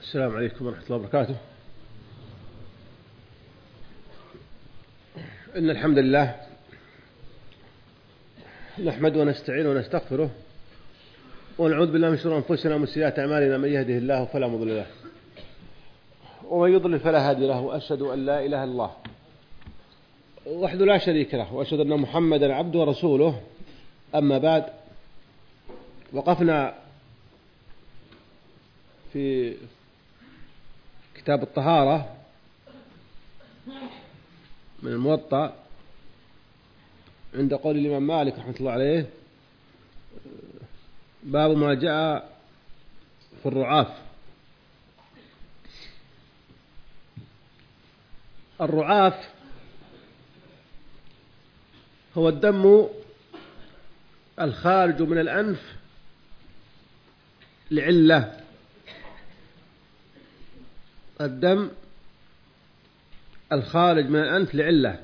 السلام عليكم ورحمة الله وبركاته. إن الحمد لله نحمد ونستعين ونستغفره ونعوذ بالله من شرور أنفسنا ومن سيئات أعمالنا. من يهده الله فلا مضل له ومن يضلل فلا هادي له وأشهد أن لا إله إلا الله وحده لا شريك له وأشهد أن محمدا عبده ورسوله. أما بعد وقفنا في كتاب الطهارة من الموطأ عند قول الإمام مالك رحمة الله عليه باب ما جاء في الرعاف. الرعاف هو الدم الخارج من الأنف لعلة. الدم الخارج من الأنف لعلة.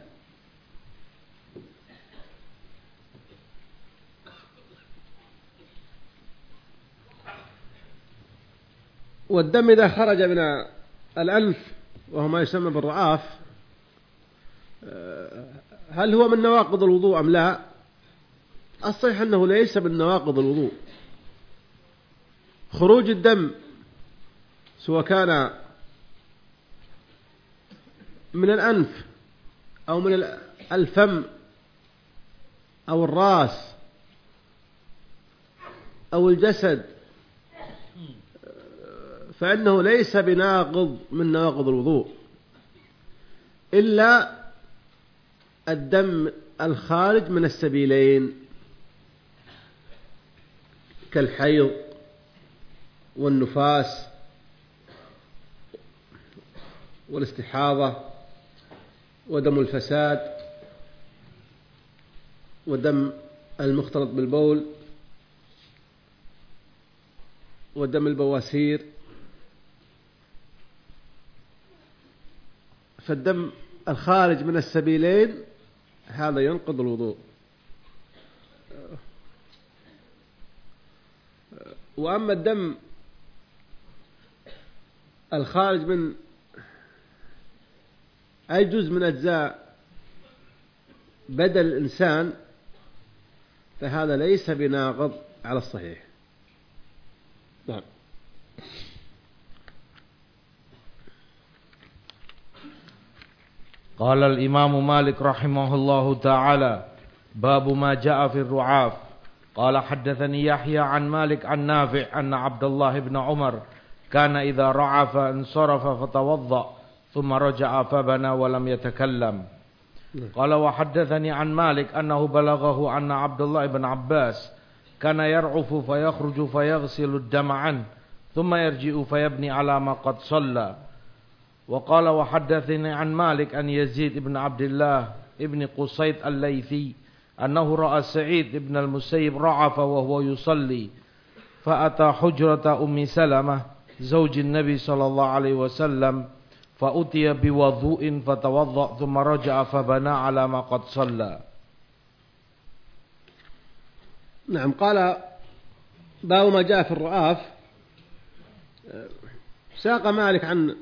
والدم إذا خرج من الأنف وهو ما يسمى بالرعاف هل هو من نواقض الوضوء أم لا؟ الصحيح أنه ليس من نواقض الوضوء. خروج الدم سواء كان من الأنف أو من الفم أو الرأس أو الجسد. فإنه ليس بناقض من نواقض الوضوء إلا الدم الخارج من السبيلين كالحيض والنفاس والاستحاضة. ودم الفساد ودم المختلط بالبول ودم البواسير. فالدم الخارج من السبيلين هذا ينقض الوضوء. وأما الدم الخارج من أي جزء من أجزاء بدل الإنسان فهذا ليس بناقض على الصحيح. نعم. قال الإمام مالك رحمه الله تعالى باب ما جاء في الرعاف. قال حدثني يحيى عن مالك عن نافع أن عبد الله بن عمر كان إذا رعف انصرف فتوضأ. ثم رجع فبنى ولم يتكلم. قال وحدثني عن مالك أنه بلغه أن عبد الله بن عباس كان يرعف فيخرج فيغسل الدم عنه ثم يرجع فيبني على ما قد صلى. وقال وحدثني عن مالك أن يزيد بن عبد الله ابن قصيد الليثي أنه رأى سعيد بن المسيب رعف وهو يصلي فأتى حجرة أم سلمة زوج النبي صلى الله عليه وسلم فأتي بوضوء فتوضأ ثم رجع فبنى على ما قد صلى. نعم قال باب ما جاء في الرعاف ساق مالك عن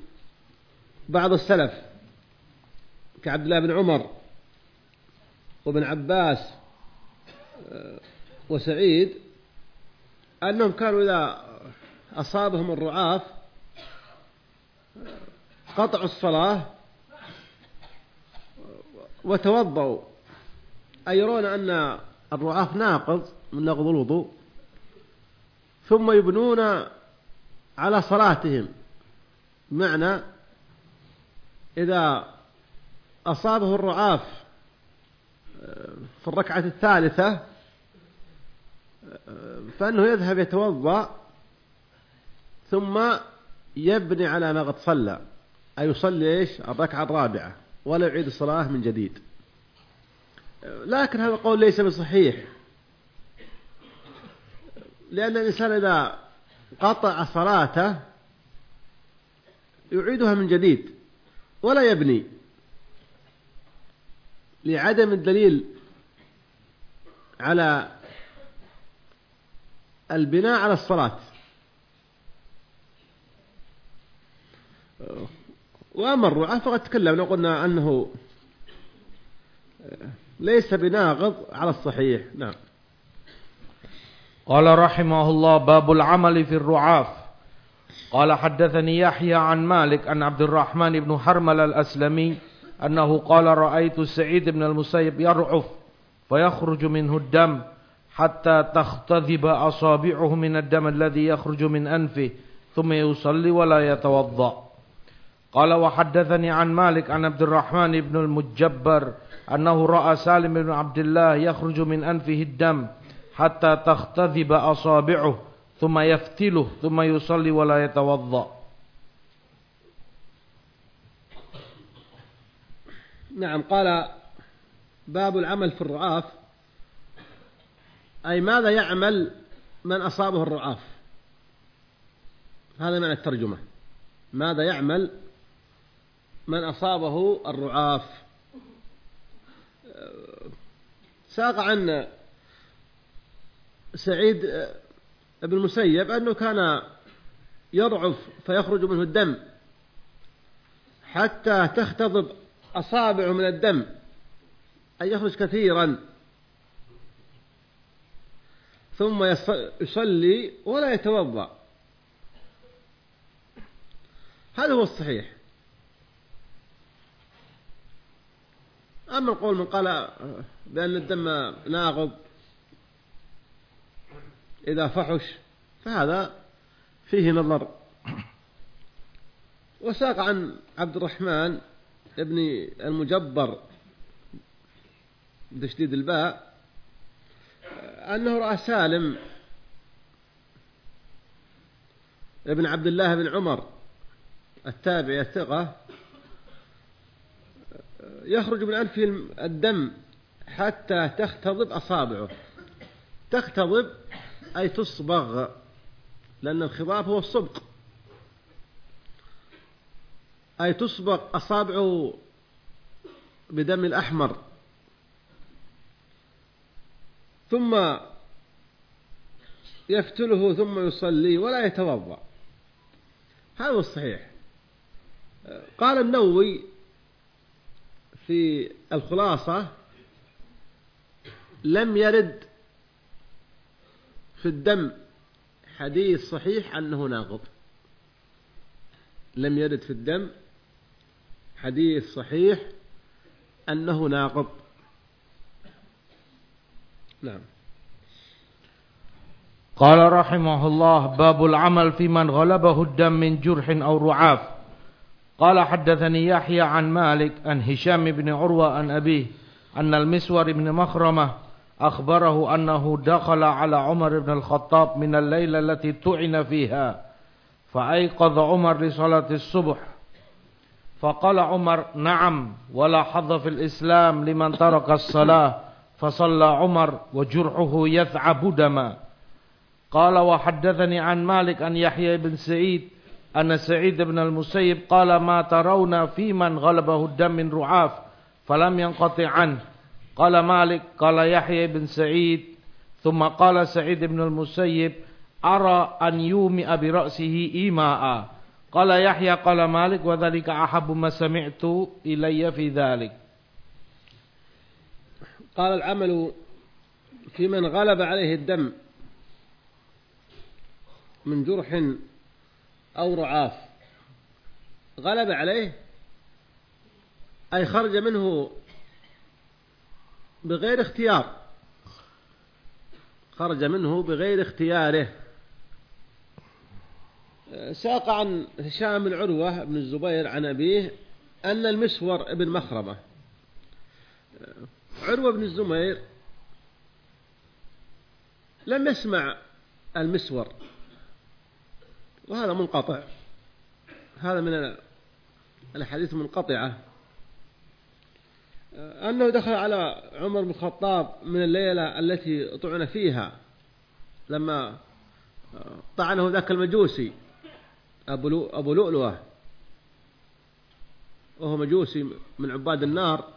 بعض السلف كعبد الله بن عمر وابن عباس وسعيد أنهم كانوا إذا أصابهم الرعاف قطعوا الصلاة وتوضأوا. أي يرون أن الرعاف ناقض من نقض الوضوء. ثم يبنون على صلاتهم. معنى إذا أصابه الرعاف في الركعة الثالثة فأنه يذهب يتوضأ ثم يبني على ما قد صلى. يصلي إيش؟ الركعة الرابعة ولا يعيد الصلاة من جديد. لكن هذا القول ليس بصحيح. لأن الإنسان إذا قطع صلاته يعيدها من جديد ولا يبني. لعدم الدليل على البناء على الصلاة. وأما الرعاة فقد تكلمنا وقلنا أنه ليس بناقض على الصحيح. نعم. قال رحمه الله باب العمل في الرعاف. قال حدثني يحيى عن مالك أن عبد الرحمن بن حرمل الأسلمي أنه قال رأيت سعيد بن المسيب يرعف فيخرج منه الدم حتى تختذب أصابعه من الدم الذي يخرج من أنفه ثم يصلي ولا يتوضأ. قال وحدثني عن مالك عن عبد الرحمن بن المجبر أنه رأى سالم بن عبد الله يخرج من أنفه الدم حتى تختذب أصابعه ثم يفتله ثم يصلي ولا يتوضأ. نعم قال باب العمل في الرعاف. أي ماذا يعمل من أصابه الرعاف؟ هذا معنى الترجمة. ماذا يعمل من أصابه الرعاف. ساق عن سعيد بن المسيب أنه كان يرعف فيخرج منه الدم حتى تختضب أصابعه من الدم أن يخرج كثيرا. ثم يصلي ولا يتوضأ. هذا هو الصحيح. أما القول من قال بأن الدم ناغض إذا فحش فهذا فيه نظر. وساق عن عبد الرحمن ابن المجبر بتشديد الباء أنه رأى سالم ابن عبد الله بن عمر التابعي الثقة يخرج من أنفه الدم حتى تختضب أصابعه. تختضب أي تصبغ لأن الخضاب هو الصبغ. أي تصبغ أصابعه بدم الأحمر. ثم يفتله ثم يصلي ولا يتوضأ. هذا الصحيح. قال النووي في الخلاصة لم يرد في الدم حديث صحيح أنه ناقض. لم يرد في الدم حديث صحيح أنه ناقض. نعم. قال رحمه الله باب العمل في من غلبه الدم من جرح أو رعاف. قال حدثني يحيى عن مالك عن هشام بن عروة عن أبيه أن المسور بن مخرمة أخبره أنه دخل على عمر بن الخطاب من الليلة التي طعن فيها فأيقظ عمر لصلاة الصبح. فقال عمر نعم ولا حظ في الإسلام لمن ترك الصلاة. فصلى عمر وجرحه يثعب دما. قال وحدثني عن مالك أن يحيى بن سعيد أن سعيد بن المسيب قال ما ترون في من غلبه الدم من رعاف فلم ينقطع عنه. قال مالك قال يحيى بن سعيد. ثم قال سعيد بن المسيب أرى أن يومئ برأسه إيماء. قال يحيى قال مالك وذلك أحب ما سمعت إلي في ذلك. قال العمل في من غلب عليه الدم من جرح أو رعاف. غلب عليه أي خرج منه بغير اختيار. خرج منه بغير اختياره. ساق عن هشام بن عروة بن الزبير عن أبيه أن المسور ابن مخرمة. عروة بن الزبير لم يسمع المسور. وهذا منقطع. هذا من الأحاديث المنقطعة. أنه دخل على عمر بن الخطاب من الليلة التي طعن فيها لما طعنه ذاك المجوسي أبو لؤلؤة. وهو مجوسي من عباد النار.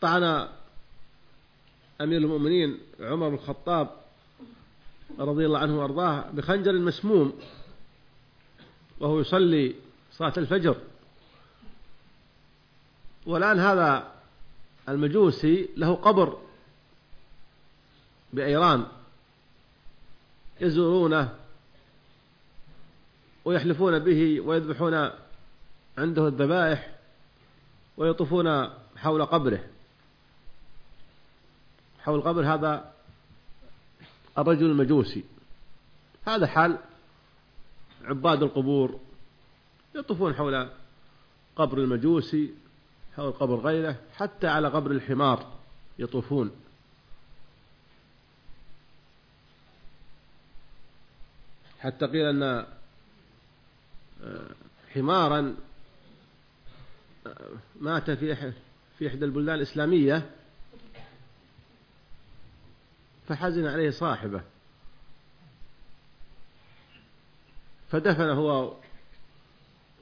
طعن أمير المؤمنين عمر بن الخطاب رضي الله عنه وأرضاه بخنجر مسموم وهو يصلي صلاة الفجر. والآن هذا المجوسي له قبر بأيران يزورونه ويحلفون به ويذبحون عنده الذبائح ويطوفون حول قبره. حول قبر هذا الرجل المجوسي. هذا حال عباد القبور يطوفون حول قبر المجوسي حول قبر غيره حتى على قبر الحمار يطوفون. حتى قيل أن آه، حمارا آه، مات في في إحدى البلدان الإسلامية فحزن عليه صاحبه. فدفن هو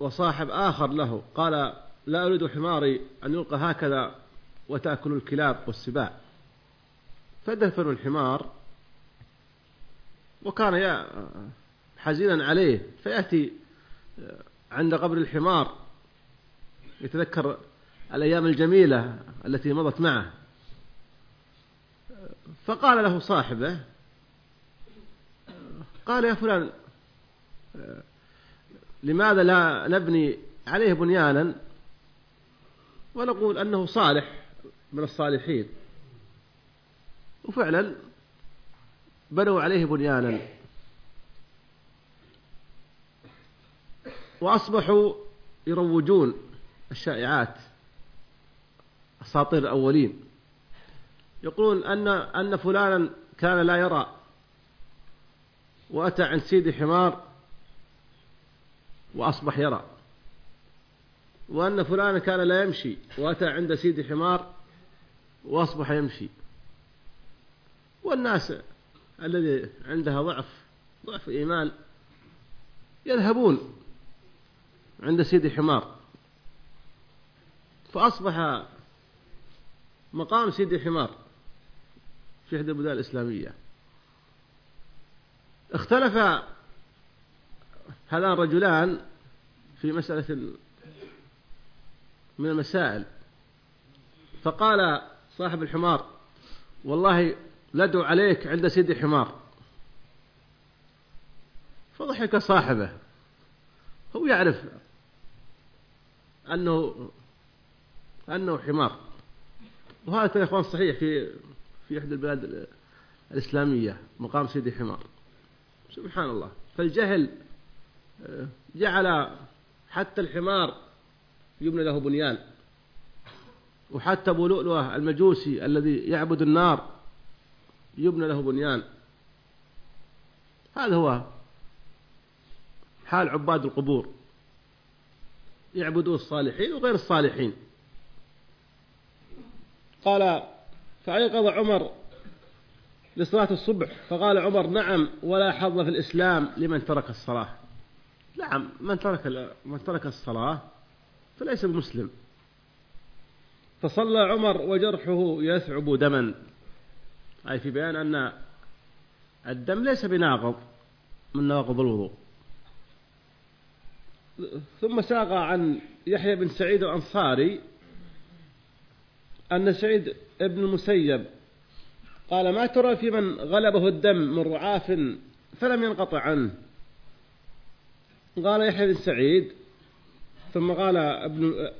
وصاحب آخر له قال لا أريد حماري أن يلقى هكذا وتأكل الكلاب والسباع. فدفنوا الحمار وكان حزينا عليه فيأتي عند قبر الحمار يتذكر الأيام الجميلة التي مضت معه. فقال له صاحبه قال يا فلان لماذا لا نبني عليه بنيانا؟ ونقول أنه صالح من الصالحين. وفعلا بنوا عليه بنيانا. وأصبحوا يروجون الشائعات أساطير الأولين. يقولون أن أن فلانا كان لا يرى وأتى عند سيدي حمار وأصبح يرى. وأن فلانا كان لا يمشي وأتى عند سيدي حمار وأصبح يمشي. والناس الذي عندها ضعف ضعف إيمان يذهبون عند سيدي حمار. فأصبح مقام سيدي حمار. في إحدى البلدان الإسلامية. اختلف هذان الرجلان في مسألة من المسائل. فقال صاحب الحمار والله لدعو عليك عند سيدي حمار فضحك صاحبه. هو يعرف أنه أنه حمار. وهذا يا إخوان صحيح في في إحدى البلاد الإسلامية مقام سيدي حمار. سبحان الله فالجهل آه، جعل حتى الحمار يبنى له بنيان. وحتى أبو لؤلؤة المجوسي الذي يعبد النار يبنى له بنيان. هذا هو حال عباد القبور. يعبدون الصالحين وغير الصالحين. قال فأيقظ عمر لصلاة الصبح فقال عمر نعم ولا حظ في الإسلام لمن ترك الصلاة. نعم من ترك من ترك الصلاة فليس بمسلم. فصلى عمر وجرحه يثعب دما. أي في بيان أن الدم ليس بناقض من نواقض الوضوء. ثم ساق عن يحيى بن سعيد الأنصاري أن سعيد بن المسيب قال ما ترى في من غلبه الدم من رعاف فلم ينقطع عنه. قال يحيى بن سعيد ثم قال ابن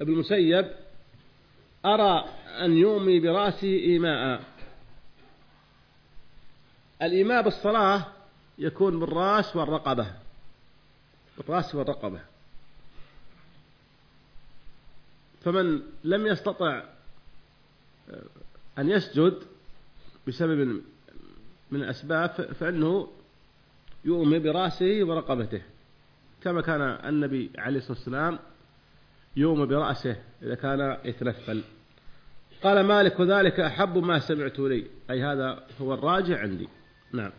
ابن المسيب أرى أن يومي برأسه إيماء. الإيماء بالصلاة يكون بالرأس والرقبة. بالرأس والرقبة. فمن لم يستطع أن يسجد بسبب من الأسباب فإنه يؤمي برأسه ورقبته. كما كان النبي عليه الصلاة والسلام يؤمي برأسه إذا كان يتنفل. قال مالك وذلك أحب ما سمعت لي. أي هذا هو الراجع عندي. نعم.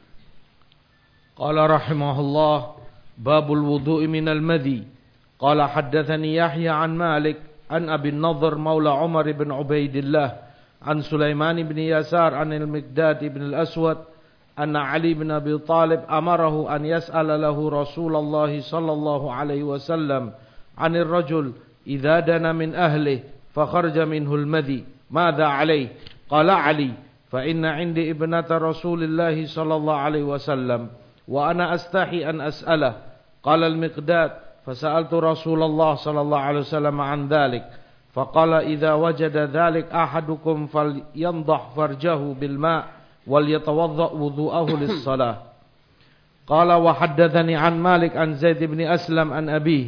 قال رحمه الله باب الوضوء من المذي. قال حدثني يحيى عن مالك عن أبي النضر مولى عمر بن عبيد الله عن سليمان بن يسار عن المقداد بن الأسود أن علي بن أبي طالب أمره أن يسأل له رسول الله صلى الله عليه وسلم عن الرجل إذا دنا من أهله فخرج منه المذي ماذا عليه؟ قال علي فإن عندي ابنة رسول الله صلى الله عليه وسلم وأنا أستحي أن أسأله. قال المقداد فسألت رسول الله صلى الله عليه وسلم عن ذلك. فقال إذا وجد ذلك أحدكم فلينضح فرجه بالماء وليتوضأ وضوءه للصلاة قال وحدثني عن مالك عن زيد بن أسلم عن أبيه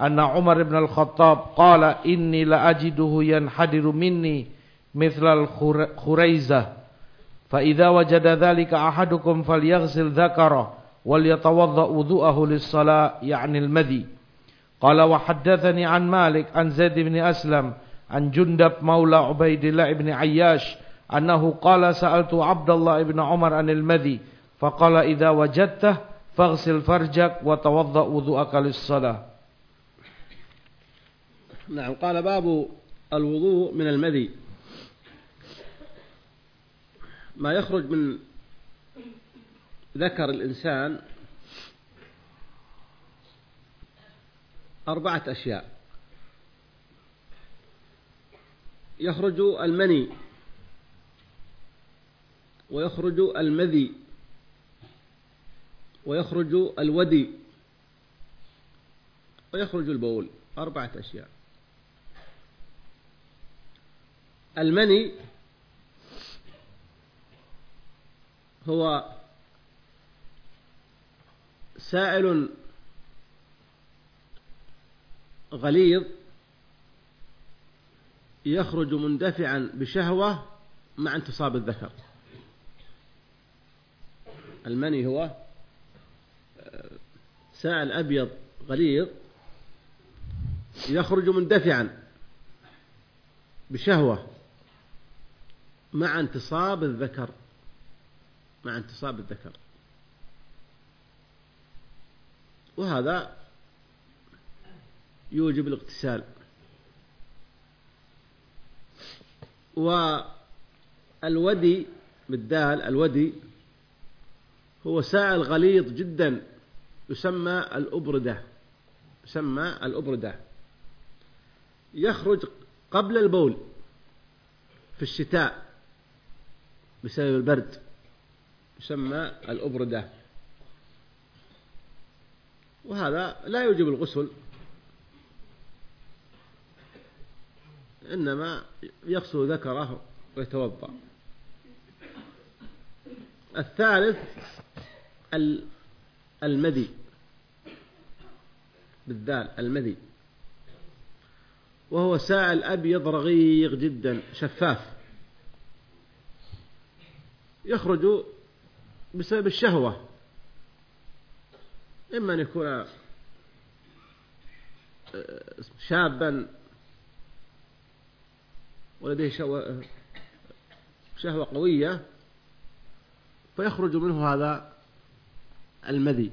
أن عمر بن الخطاب قال إني لأجده ينحدر مني مثل الخريزة فإذا وجد ذلك أحدكم فليغسل ذكره وليتوضأ وضوءه للصلاة يعني المذي قال وحدثني عن مالك عن زيد بن أسلم عن جندب مولى عبيد الله بن عياش أنه قال سألت عبد الله بن عمر عن المذي فقال إذا وجدته فاغسل فرجك وتوضأ وضوءك للصلاة. نعم قال باب الوضوء من المذي. ما يخرج من ذكر الإنسان أربعة أشياء. يخرج المني ويخرج المذي ويخرج الودي ويخرج البول. أربعة أشياء. المني هو سائل غليظ يخرج مندفعا بشهوة مع انتصاب الذكر. المني هو سائل أبيض غليظ يخرج مندفعا بشهوة مع انتصاب الذكر. مع انتصاب الذكر. وهذا يوجب الاغتسال. والودي بالدال الودي هو سائل غليظ جدا يسمى الأبردة يسمى الأبردة. يخرج قبل البول في الشتاء بسبب البرد يسمى الأبردة. وهذا لا يوجب الغسل. إنما يغسل ذكره ويتوضأ. الثالث المذي. بالذال المذي. وهو سائل أبيض رغيق جدا شفاف. يخرج بسبب الشهوة. إما أن يكون آه، شابا ولديه شهوة, شهوة قوية فيخرج منه هذا المذي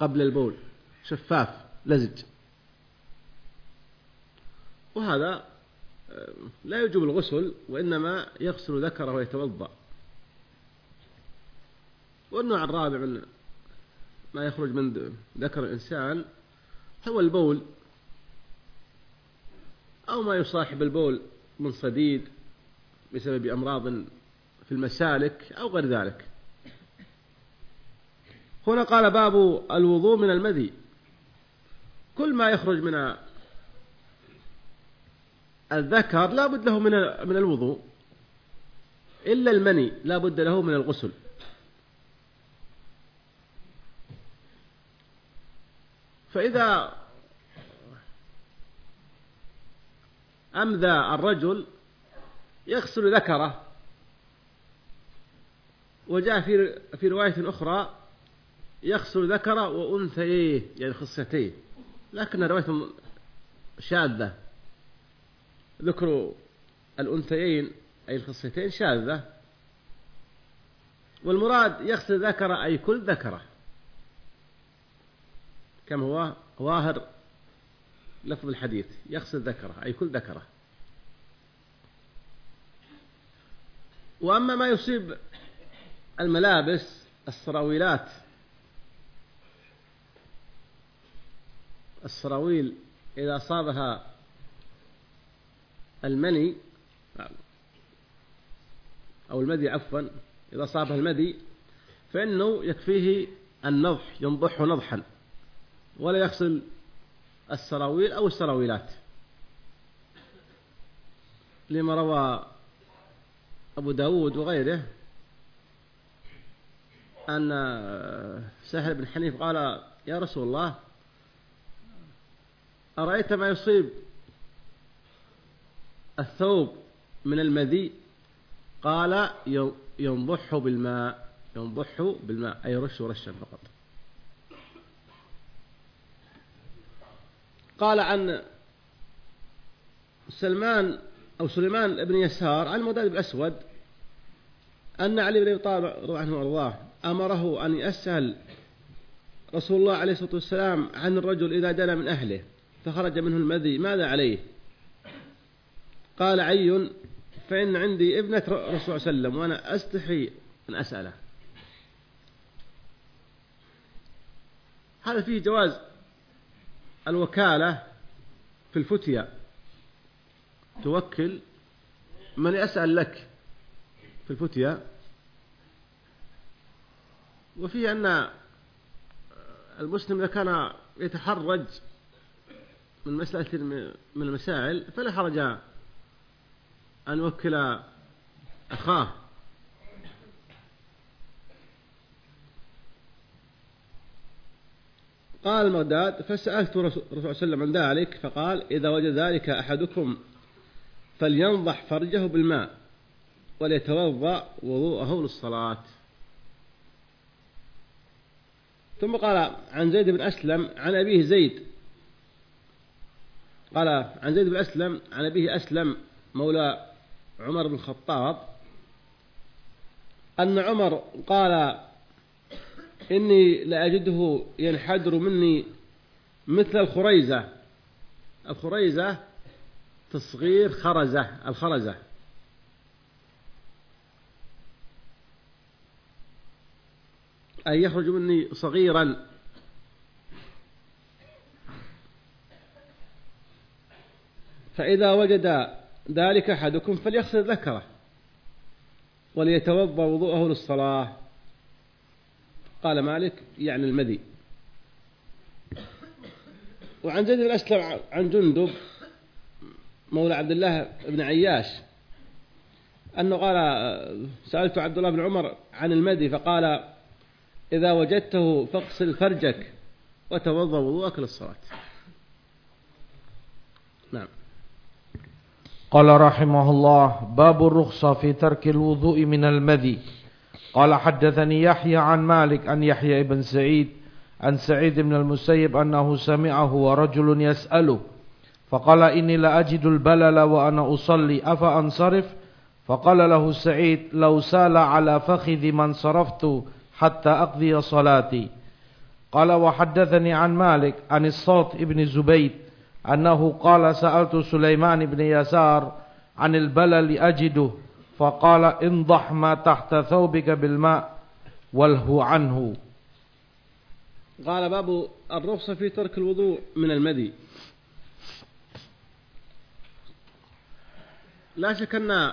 قبل البول شفاف لزج. وهذا آه، لا يجب الغسل وإنما يغسل ذكره ويتوضأ. والنوع الرابع من ما يخرج من ذكر الإنسان هو البول. أو ما يصاحب البول من صديد بسبب أمراض في المسالك أو غير ذلك. هنا قال باب الوضوء من المذي. كل ما يخرج من الذكر لا بد له من من الوضوء. إلا المني لا بد له من الغسل. فإذا أمذى الرجل يغسل ذكره. وجاء في في رواية أخرى يغسل ذكره وأنثيه يعني خصتيه لكن رواية شاذة. ذكر الأنثيين أي الخصتين شاذة. والمراد يغسل ذكره أي كل ذكره. كما هو ظاهر لفظ الحديث يغسل ذكره أي كل ذكره. وأما ما يصيب الملابس السراويلات. السراويل إذا أصابها المني أو المدي عفوا إذا أصابها المدي فإنه يكفيه النضح ينضح نضحا ولا يغسل السراويل أو السراويلات. لما روى أبو داود وغيره أن سهل بن حنيف قال يا رسول الله أرأيت ما يصيب الثوب من المذي؟ قال ينضح بالماء ينضح بالماء أي رش رشا فقط. قال عن سلمان أو سليمان بن يسار عن مداد الأسود أن علي بن أبي طالب رضي عنه وأرضاه أمره أن يسأل رسول الله عليه الصلاة والسلام عن الرجل إذا دنا من أهله فخرج منه المذي ماذا عليه؟ قال عي فإن عندي ابنة رسول الله صلى الله عليه وسلم وأنا أستحي أن أسأله. هذا فيه جواز الوكالة في الفتية. توكل من يسأل لك في الفتية. وفيه أن المسلم إذا كان يتحرج من مسألة من المسائل فلا حرج أن يوكل أخاه. قال المرداد فسألت رسول الله صلى الله عليه وسلم عن ذلك فقال إذا وجد ذلك أحدكم فلينضح فرجه بالماء وليتوضأ وضوءه للصلاة. ثم قال عن زيد بن أسلم عن أبيه زيد. قال عن زيد بن أسلم عن أبيه أسلم مولى عمر بن الخطاب أن عمر قال إني لأجده ينحدر مني مثل الخريزة. الخريزة تصغير خرزة الخرزة. أي يخرج مني صغيرا. فإذا وجد ذلك أحدكم فليغسل ذكره وليتوضأ وضوءه للصلاة. قال مالك يعني المذي. وعن زيد بن أسلم عن جندب مولى عبد الله بن عياش أنه قال سألت عبد الله بن عمر عن المدي فقال إذا وجدته فاغسل فرجك وتوضأ وضوءك للصلاة نعم. قال رحمه الله باب الرخصة في ترك الوضوء من المذي. قال حدثني يحيى عن مالك عن يحيى بن سعيد عن سعيد بن المسيب أنه سمعه ورجل يسأله فقال إني لأجد البلل وأنا أصلي أفأنصرف؟ فقال له سعيد لو سال على فخذ من صرفت حتى أقضي صلاتي. قال وحدثني عن مالك عن الصوت ابن زبيد أنه قال سألت سليمان بن يسار عن البلل أجده فقال انضح ما تحت ثوبك بالماء والهو عنه. قال باب الرخصة في ترك الوضوء من المدي لا شك أن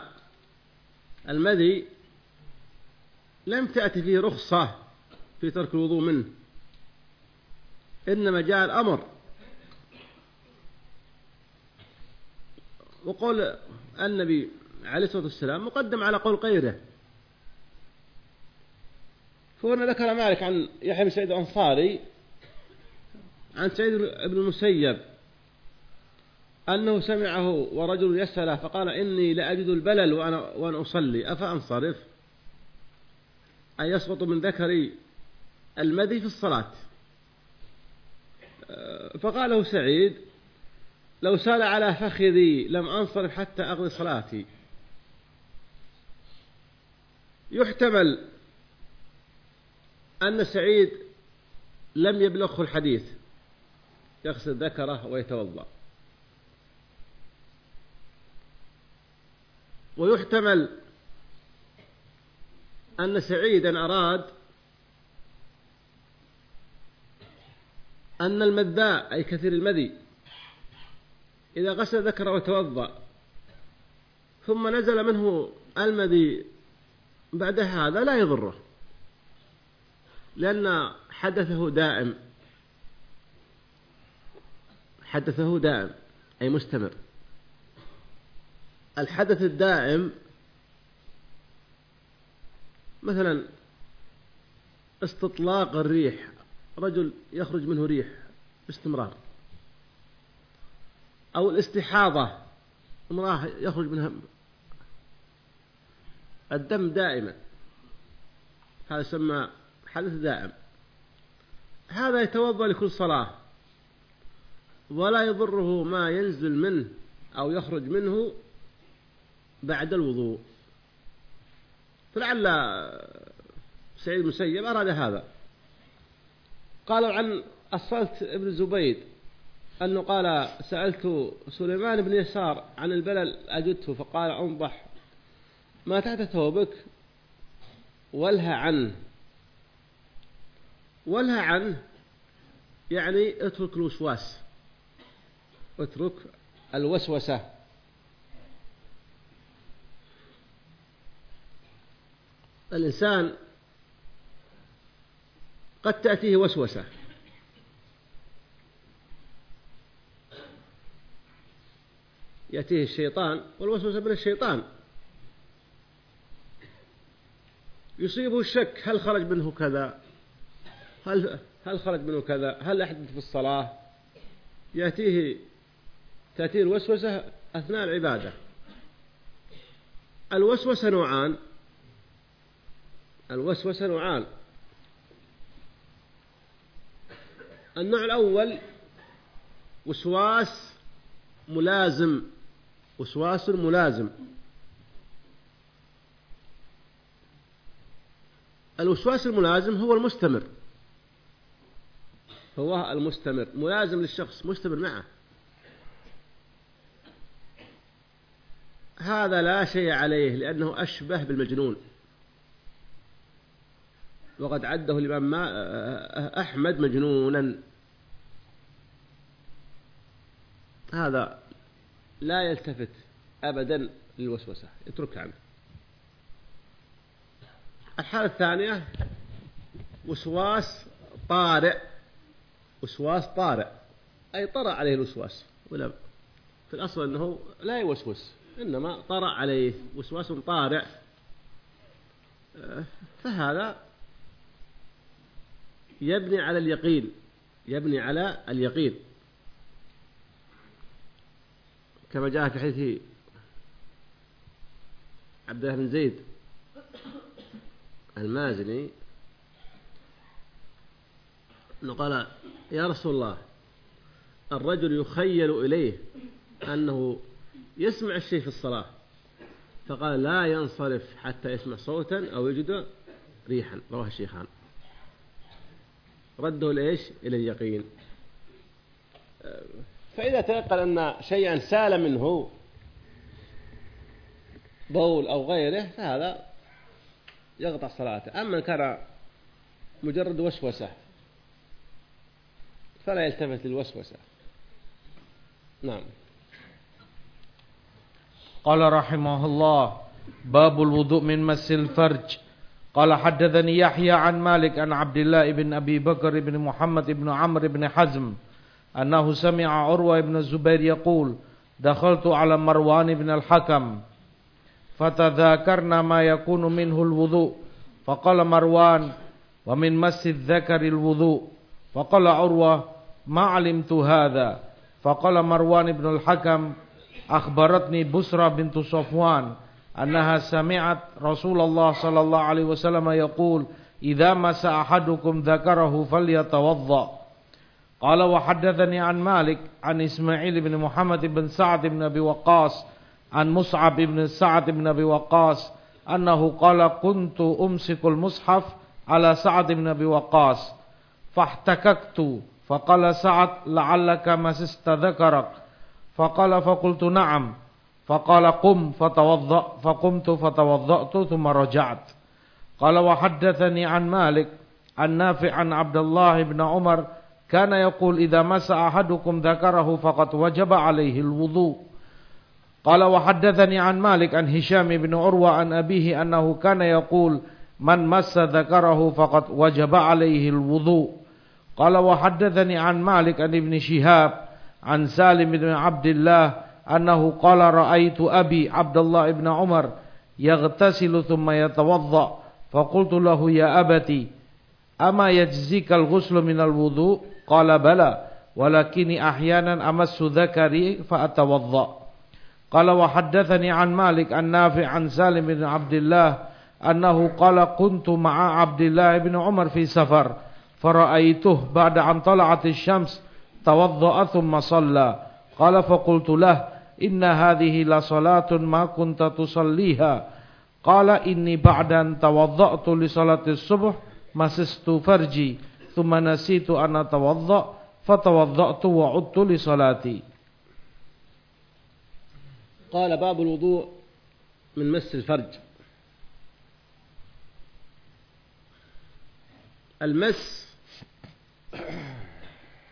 المذي لم تأتي فيه رخصة في ترك الوضوء منه. إنما جاء الأمر. وقول النبي عليه الصلاة والسلام مقدم على قول غيره. فهنا ذكر مالك عن يحيى بن سعيد الأنصاري عن سعيد بن المسيب أنه سمعه ورجل يسأله فقال إني لأجد البلل وأنا, وأنا أصلي. أفأنصرف؟ أن يسقط من ذكري المذي في الصلاة. فقال له سعيد لو سأل على فخذي لم أنصرف حتى أقضي صلاتي. يحتمل أن سعيد لم يبلغه الحديث. يغسل ذكره ويتوضأ. ويحتمل أن سعيدا أراد أن المذاء أي كثير المذي إذا غسل ذكره وتوضأ ثم نزل منه المذي بعد هذا لا يضره. لأن حدثه دائم. حدثه دائم أي مستمر. الحدث الدائم مثلا استطلاق الريح. رجل يخرج منه ريح باستمرار. أو الاستحاضة امرأة يخرج منها الدم دائما. هذا يسمى حدث دائم. هذا يتوضأ لكل صلاة. ولا يضره ما ينزل منه أو يخرج منه بعد الوضوء. فلعل سعيد المسيب أراد هذا. قالوا عن الصلت ابن زبيد أنه قال سألت سليمان بن يسار عن البلل أجدته فقال أنضح ما تحت ثوبك ولها عنه ولها عنه يعني اترك الوسواس. اترك الوسوسة. الإنسان قد تأتيه وسوسة. يأتيه الشيطان والوسوسة من الشيطان. يصيبه الشك هل خرج منه كذا؟ هل هل خرج منه كذا؟ هل أحدث في الصلاة؟ يأتيه تأتيه الوسوسة أثناء العبادة. الوسوسة نوعان. الوسوسة نوعان. النوع الأول وسواس ملازم وسواس ملازم. الوسواس الملازم هو المستمر. هو المستمر. ملازم للشخص مستمر معه. هذا لا شيء عليه لأنه أشبه بالمجنون. وقد عده الإمام أحمد مجنونا. هذا لا يلتفت أبدا للوسوسة. اتركها عنه. الحالة الثانية وسواس طارئ. وسواس طارئ. أي طرأ عليه الوسواس. ولا في الأصل أنه لا يوسوس إنما طرأ عليه. وسواس طارئ. فهذا يبني على اليقين. يبني على اليقين. كما جاء في حديث عبد الله بن زيد. المازني أنه قال يا رسول الله الرجل يخيل إليه أنه يسمع الشيء في الصلاة. فقال لا ينصرف حتى يسمع صوتا أو يجد ريحا. رواه الشيخان. رده لإيش؟ إلى اليقين. فإذا تيقن أن شيئا سال منه بول أو غيره فهذا يقطع صلاته. أما كان مجرد وسوسة فلا يلتفت للوسوسة. نعم. قال رحمه الله باب الوضوء من مس الفرج. قال حدثني يحيى عن مالك عن عبد الله بن أبي بكر بن محمد بن عمرو بن حزم أنه سمع عروة بن الزبير يقول دخلت على مروان بن الحكم. فتذاكرنا ما يكون منه الوضوء. فقال مروان ومن مس الذكر الوضوء. فقال عروة ما علمت هذا. فقال مروان بن الحكم أخبرتني بسرى بنت صفوان أنها سمعت رسول الله صلى الله عليه وسلم يقول إذا مس أحدكم ذكره فليتوضأ. قال وحدثني عن مالك عن إسماعيل بن محمد بن سعد بن أبي وقاص عن مصعب بن سعد بن أبي وقاص أنه قال كنت أمسك المصحف على سعد بن أبي وقاص فاحتككت فقال سعد لعلك مسست ذكرك فقال فقلت نعم فقال قم فتوضأ فقمت فتوضأت ثم رجعت. قال وحدثني عن مالك عن نافع عن عبد الله بن عمر كان يقول إذا مس أحدكم ذكره فقد وجب عليه الوضوء. قال وحدثني عن مالك عن هشام بن عروة عن أبيه أنه كان يقول من مس ذكره فقد وجب عليه الوضوء. قال وحدثني عن مالك عن ابن شهاب عن سالم بن عبد الله أنه قال رأيت أبي عبد الله بن عمر يغتسل ثم يتوضأ. فقلت له يا أبتي أما يجزيك الغسل من الوضوء؟ قال بلى ولكني أحيانا أمس ذكري فأتوضأ. قال وحدثني عن مالك عن نافع عن سالم بن عبد الله أنه قال كنت مع عبد الله بن عمر في سفر فرأيته بعد أن طلعت الشمس توضأ ثم صلى قال فقلت له إن هذه لصلاة ما كنت تصليها قال إني بعد أن توضأت لصلاة الصبح مسست فرجي ثم نسيت أن أتوضأ فتوضأت وعدت لصلاتي قال باب الوضوء من مس الفرج. المس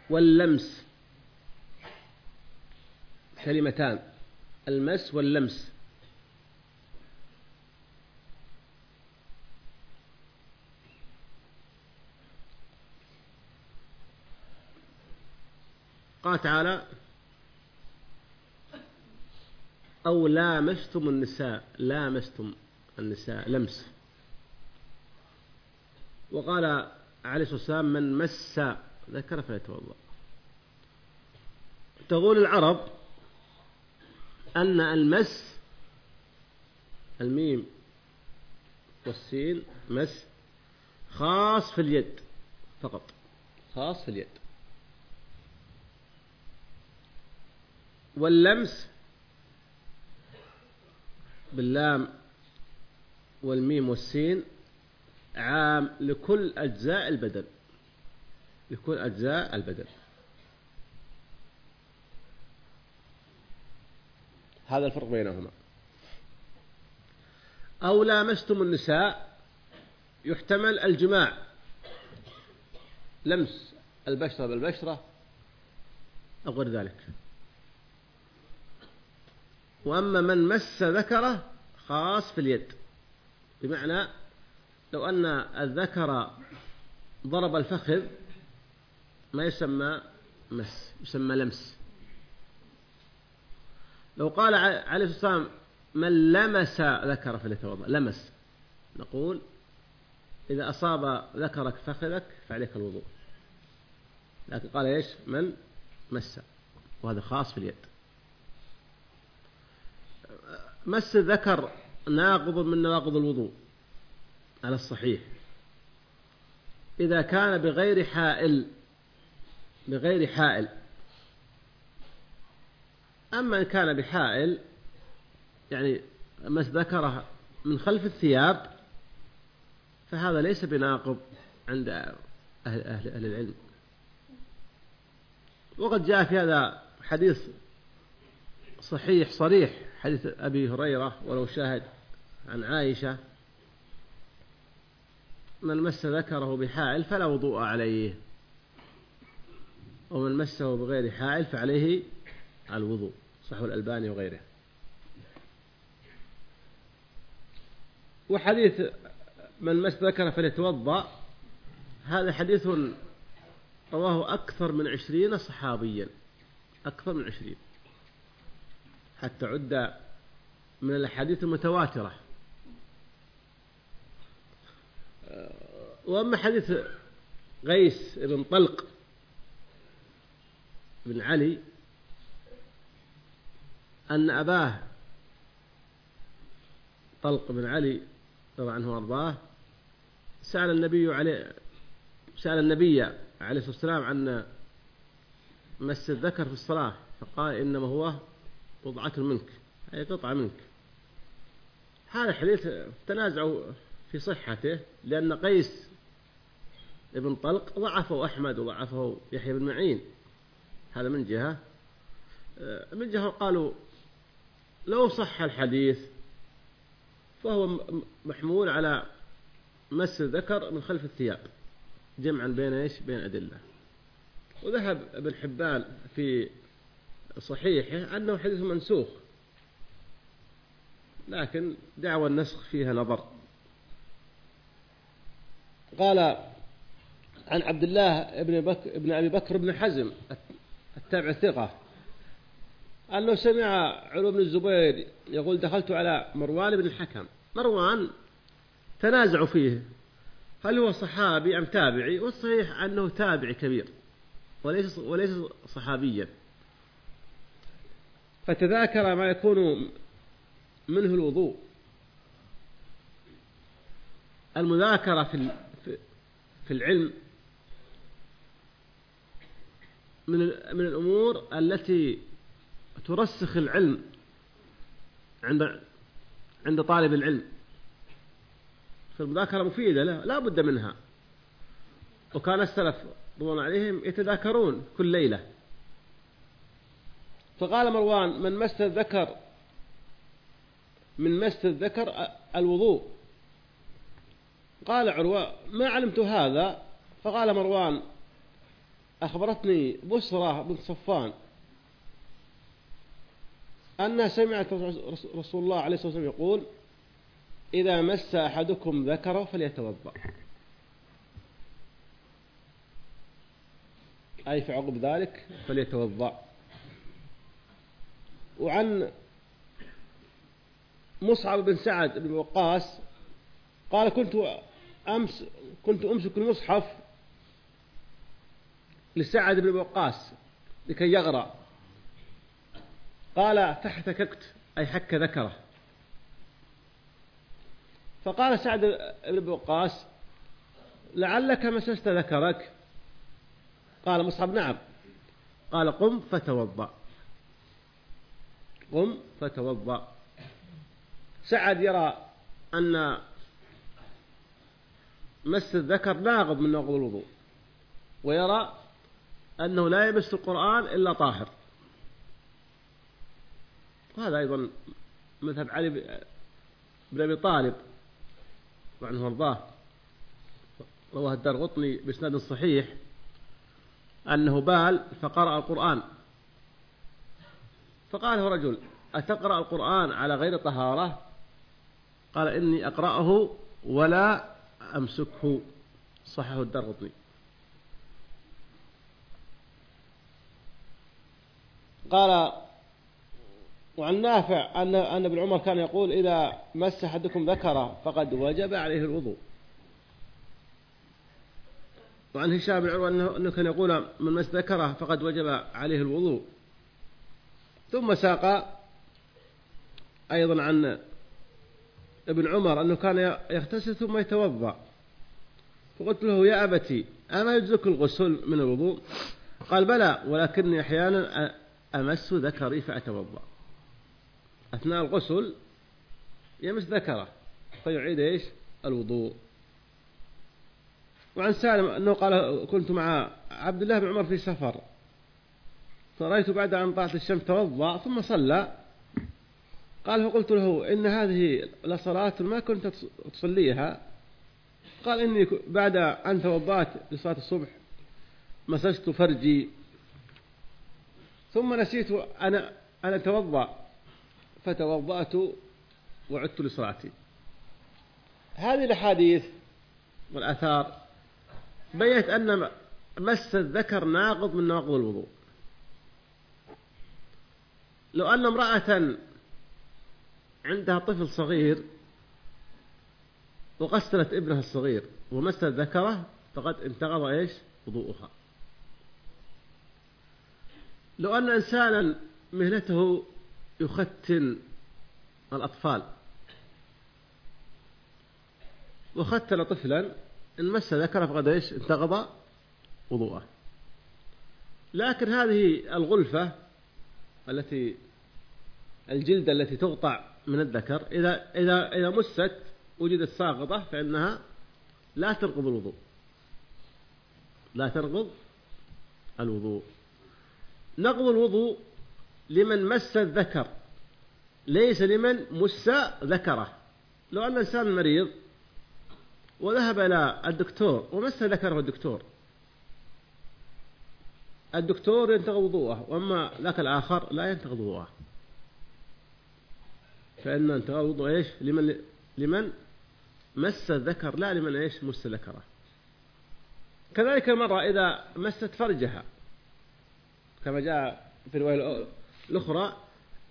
واللمس كلمتان. المس واللمس. قال تعالى أو لامستم النساء لامستم النساء لمس. وقال عليه الصلاة والسلام من مس ذكر فليتوضأ. تقول العرب أن المس الميم والسين مس خاص في اليد فقط خاص في اليد. واللمس باللام والميم والسين عام لكل أجزاء البدن. لكل أجزاء البدن. هذا الفرق بينهما. أو لامستم النساء يحتمل الجماع. لمس البشرة بالبشرة أو غير ذلك. وأما من مس ذكره خاص في اليد. بمعنى لو أن الذكر ضرب الفخذ ما يسمى مس يسمى لمس. لو قال عليه الصلاة والسلام من لمس ذكر فليتوضأ لمس. نقول إذا أصاب ذكرك فخذك فعليك الوضوء. لكن قال إيش؟ من مس. وهذا خاص في اليد. مس الذكر ناقض من نواقض الوضوء. على الصحيح. إذا كان بغير حائل بغير حائل. أما إن كان بحائل يعني مس ذكره من خلف الثياب فهذا ليس بناقض عند أهل, أهل, أهل العلم. وقد جاء في هذا حديث صحيح صريح. حديث أبي هريرة ولو شاهد عن عائشة من مس ذكره بحائل فلا وضوء عليه ومن مسه بغير حائل فعليه الوضوء. صحو الألباني وغيره. وحديث من مس ذكره فليتوضأ هذا حديث رواه أكثر من عشرين صحابيا أكثر من عشرين. حتى عد من الأحاديث المتواترة. وأما حديث غيس بن طلق بن علي أن أباه طلق بن علي رضي عنه وأرضاه سأل النبي عليه سأل النبي عليه الصلاة والسلام عن مس الذكر في الصلاة فقال إنما هو بضعة منك. أي قطعة منك. هذا الحديث تنازعوا في صحته لأن قيس ابن طلق ضعفه أحمد وضعفه يحيى بن معين. هذا من جهة. من جهة قالوا لو صح الحديث فهو محمول على مس الذكر من خلف الثياب جمعا بين إيش؟ بين أدلة. وذهب ابن حبان في صحيحه أنه حديث منسوخ لكن دعوى النسخ فيها نظر. قال عن عبد الله ابن, بك ابن أبي بكر بن حزم التابع الثقة أنه سمع علو بن الزبير يقول دخلت على مروان بن الحكم مروان تنازعوا فيه هل هو صحابي أم تابعي؟ والصحيح أنه تابعي كبير وليس وليس صحابيا. فتذاكر ما يكون منه الوضوء. المذاكرة في في العلم من من الأمور التي ترسخ العلم عند عند طالب العلم. فالمذاكرة مفيدة لا, لا بد منها. وكان السلف رضوان عليهم يتذاكرون كل ليلة. فقال مروان من مس الذكر من مس الذكر الوضوء. قال عروة ما علمت هذا؟ فقال مروان أخبرتني بصرة بن صفان أنها سمعت رسول الله عليه الصلاة والسلام يقول إذا مس أحدكم ذكره فليتوضأ. أي في عقب ذلك فليتوضأ. وعن مصعب بن سعد بن وقاص قال كنت أمس كنت أمسك المصحف لسعد بن وقاص لكي يغرى. قال فاحتككت أي حك ذكره. فقال سعد بن وقاص لعلك مسست ذكرك. قال مصعب نعم. قال قم فتوضأ. قم فتوضأ. سعد يرى أن مس الذكر ناقض من نقض الوضوء ويرى أنه لا يمس القرآن إلا طاهر. وهذا أيضا مذهب علي بن أبي طالب وعنه وارضاه رواه الدار غطني بإسناد صحيح أنه بال فقرأ القرآن فقال رجل أتقرأ القرآن على غير طهارة؟ قال إني أقرأه ولا أمسكه. صحه الدرغطني قال وعن نافع أن أن ابن عمر كان يقول إذا مس أحدكم ذكره فقد وجب عليه الوضوء. وعن هشام بن عروة أنه كان يقول من مس ذكره فقد وجب عليه الوضوء. ثم ساق أيضا عن ابن عمر أنه كان يغتسل ثم يتوضأ. فقلت له يا أبتي أما يجزك الغسل من الوضوء؟ قال بلى ولكني أحيانا أمس ذكري فأتوضأ. أثناء الغسل يمس ذكره فيعيد إيش؟ الوضوء. وعن سالم أنه قال كنت مع عبد الله بن عمر في سفر. فرأيت بعد أن طلعت الشمس توضأ ثم صلى. قال فقلت له إن هذه لصلاة ما كنت تصليها. قال إني بعد أن توضأت لصلاة الصبح مسست فرجي. ثم نسيت أنا أن أتوضأ. فتوضأت وعدت لصلاتي. هذه الأحاديث والآثار بينت أن مس الذكر ناقض من نواقض الوضوء. لو أن امرأة عندها طفل صغير وغسلت ابنها الصغير ومست ذكره فقد انتقض إيش؟ وضوءها. لو أن إنسانا مهنته يختن الأطفال وختن طفلا إن مس ذكرة فقد إيش؟ انتقض وضوءه. لكن هذه الغلفة التي الجلدة التي تقطع من الذكر إذا إذا إذا مست وجدت ساقطة فإنها لا تنقض الوضوء. لا تنقض الوضوء. نقض الوضوء لمن مس الذكر ليس لمن مس ذكره. لو أن إنسان مريض وذهب إلى الدكتور ومس ذكره الدكتور الدكتور ينتقض وضوءه وأما ذاك الآخر لا ينتقض وضوءه. فإن انتقض وضوء إيش؟ لمن لمن مس الذكر لا لمن إيش؟ مس ذكره كذلك المرأة إذا مست فرجها. كما جاء في الرواية الأخرى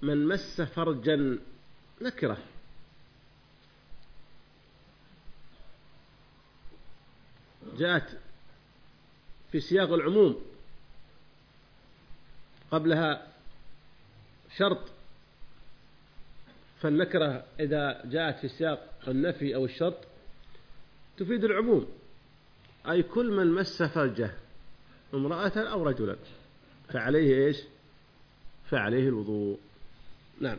من مس فرجا نكره جاءت في سياق العموم. قبلها شرط فالنكرة إذا جاءت في سياق النفي أو الشرط تفيد العموم. أي كل من مس فرجه امرأة أو رجلا فعليه إيش؟ فعليه الوضوء. نعم.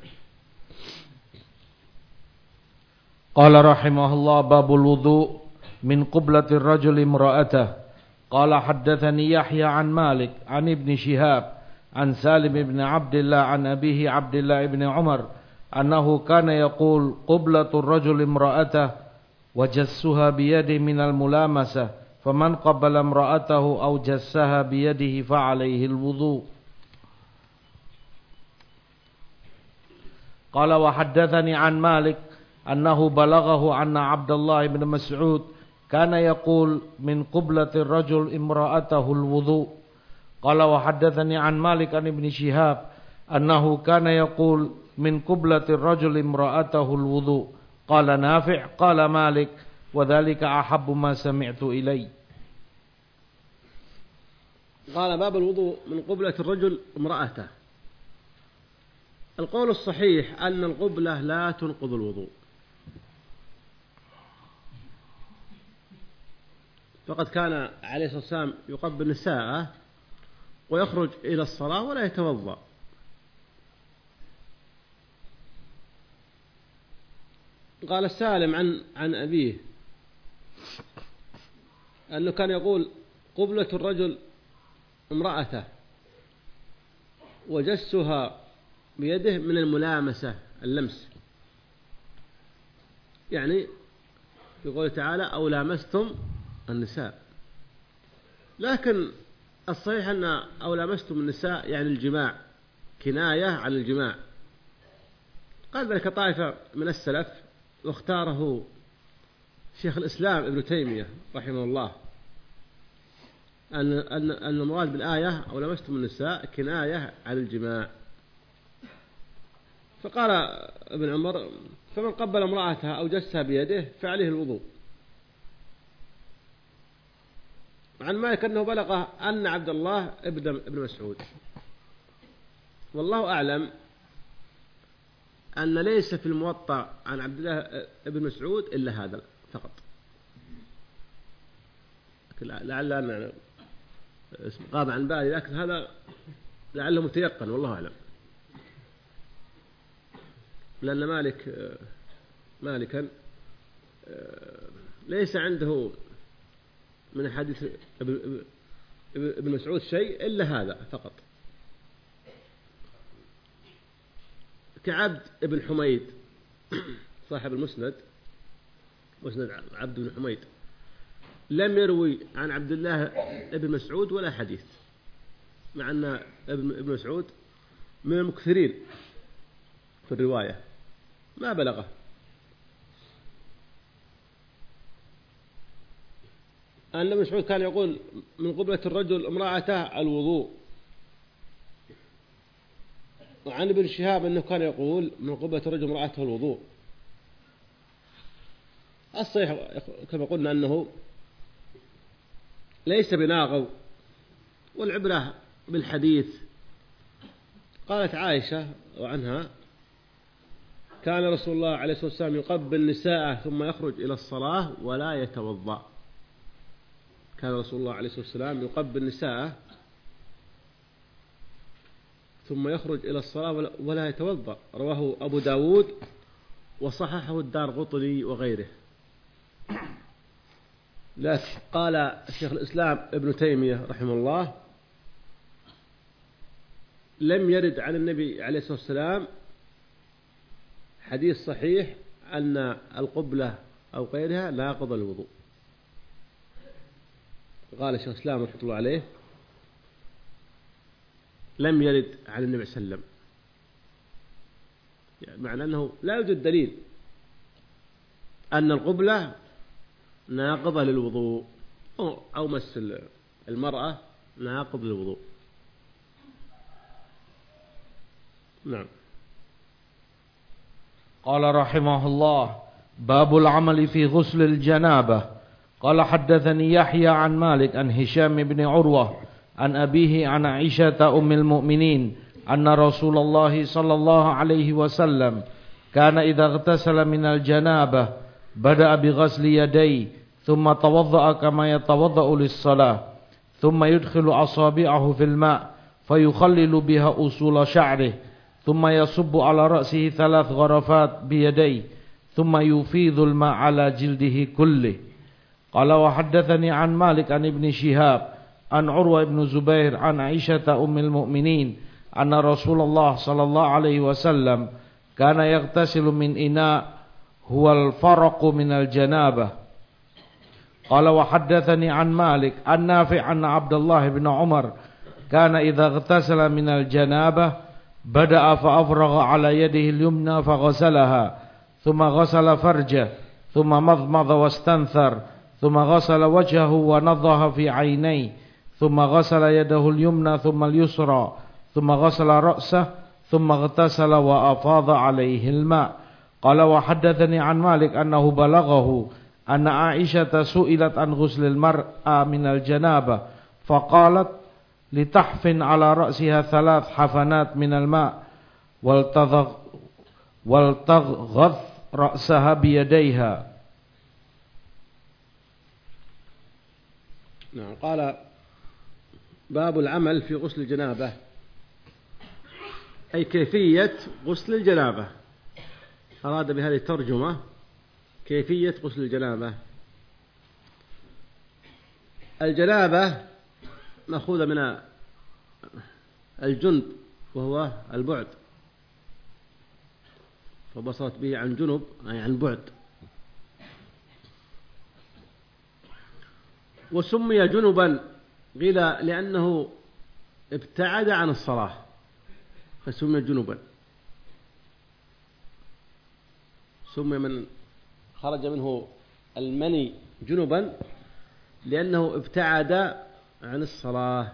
قال رحمه الله باب الوضوء من قبلة الرجل امرأته. قال حدثني يحيى عن مالك عن ابن شهاب عن سالم بن عبد الله عن أبيه عبد الله بن عمر أنه كان يقول قبلة الرجل امرأته وجسها بيده من الملامسة فمن قبل امرأته أو جسها بيده فعليه الوضوء. قال وحدثني عن مالك أنه بلغه أن عبد الله بن مسعود كان يقول من قبلة الرجل امرأته الوضوء. قال وحدثني عن مالك عن ابن شهاب أنه كان يقول من قبلة الرجل امرأته الوضوء. قال نافع قال مالك وذلك أحب ما سمعت إلي. قال باب الوضوء من قبلة الرجل امرأته. القول الصحيح أن القبلة لا تنقض الوضوء. فقد كان عليه الصلاة والسلام يقبل نساءه ويخرج إلى الصلاة ولا يتوضأ. قال سالم عن عن أبيه أنه كان يقول قبلة الرجل امرأته وجسها بيده من الملامسة اللمس. يعني يقول تعالى أو لامستم النساء. لكن الصحيح أن أو لامستم النساء يعني الجماع كناية عن الجماع. قال ذلك طائفة من السلف واختاره شيخ الإسلام ابن تيمية رحمه الله. أن أن أن المراد بالآية أو لمستم النساء كناية عن الجماع. فقال ابن عمر فمن قبل امرأتها أو جسها بيده فعليه الوضوء. عن مالك أنه بلغه أن عبد الله ابن مسعود. والله أعلم أن ليس في الموطأ عن عبد الله ابن مسعود إلا هذا فقط. لعل أن غاب عن بالي لكن هذا لعله متيقن والله أعلم. لأن مالك مالكا ليس عنده من حديث ابن مسعود شيء إلا هذا فقط. كعبد ابن حميد صاحب المسند مسند عبد بن حميد لم يروي عن عبد الله ابن مسعود ولا حديث مع أن ابن مسعود من المكثرين في الرواية ما بلغه. أن ابن مسعود كان يقول من قبلة الرجل امرأته الوضوء. وعن ابن شهاب أنه كان يقول من قبلة الرجل امرأته الوضوء. الصحيح كما قلنا أنه ليس بناغو والعبرة بالحديث. قالت عائشة وعنها كان رسول الله عليه الصلاة والسلام يقبل نساءه ثم يخرج إلى الصلاة ولا يتوضأ. كان رسول الله عليه الصلاة والسلام يقبل نساءه ثم يخرج إلى الصلاة ولا يتوضأ. رواه أبو داود وصححه الدار قطني وغيره. لكن قال شيخ الإسلام ابن تيمية رحمه الله لم يرد عن النبي عليه الصلاة والسلام حديث صحيح أن القبلة أو غيرها لا قضى الوضوء. قال الشيخ الإسلام رحمة الله عليه لم يرد عن النبي صلى الله عليه وسلم. يعني معنى أنه لا يوجد دليل أن القبلة ناقضة للوضوء أو مس المرأة ناقض للوضوء. نعم. قال رحمه الله باب العمل في غسل الجنابة. قال حدثني يحيى عن مالك عن هشام بن عروة عن أبيه عن عائشة أم المؤمنين أن رسول الله صلى الله عليه وسلم كان إذا اغتسل من الجنابة بدأ بغسل يديه ثم توضأ كما يتوضأ للصلاة ثم يدخل أصابعه في الماء فيخلل بها أصول شعره ثم يصب على رأسه ثلاث غرفات بيديه ثم يفيض الماء على جلده كله قال وحدثني عن مالك عن ابن شهاب عن عروة بن زبير عن عائشة أم المؤمنين أن رسول الله صلى الله عليه وسلم كان يغتسل من إناء هو الفرق من الجنابة. قال وحدثني عن مالك عن نافع أن عبد الله بن عمر كان إذا اغتسل من الجنابة بدأ فأفرغ على يده اليمنى فغسلها ثم غسل فرجه ثم مضمض واستنثر ثم غسل وجهه ونضها في عينيه ثم غسل يده اليمنى ثم اليسرى ثم غسل رأسه ثم اغتسل وأفاض عليه الماء قال وحدثني عن مالك أنه بلغه أن عائشة سئلت عن غسل المرأة من الجنابة فقالت لتحف على رأسها ثلاث حفنات من الماء والتغغث رأسها بيديها نعم. قال باب العمل في غسل الجنابة. أي كيفية غسل الجنابة؟ أراد بهذه الترجمة كيفية غسل الجنابة. الجنابة مأخوذة من الجنب وهو البعد. فبصرت به عن جنب أي عن بعد. وسمي جنبا قيل لأنه ابتعد عن الصلاة فسمي جنبا. سمي من خرج منه المني جنبا لأنه ابتعد عن الصلاة.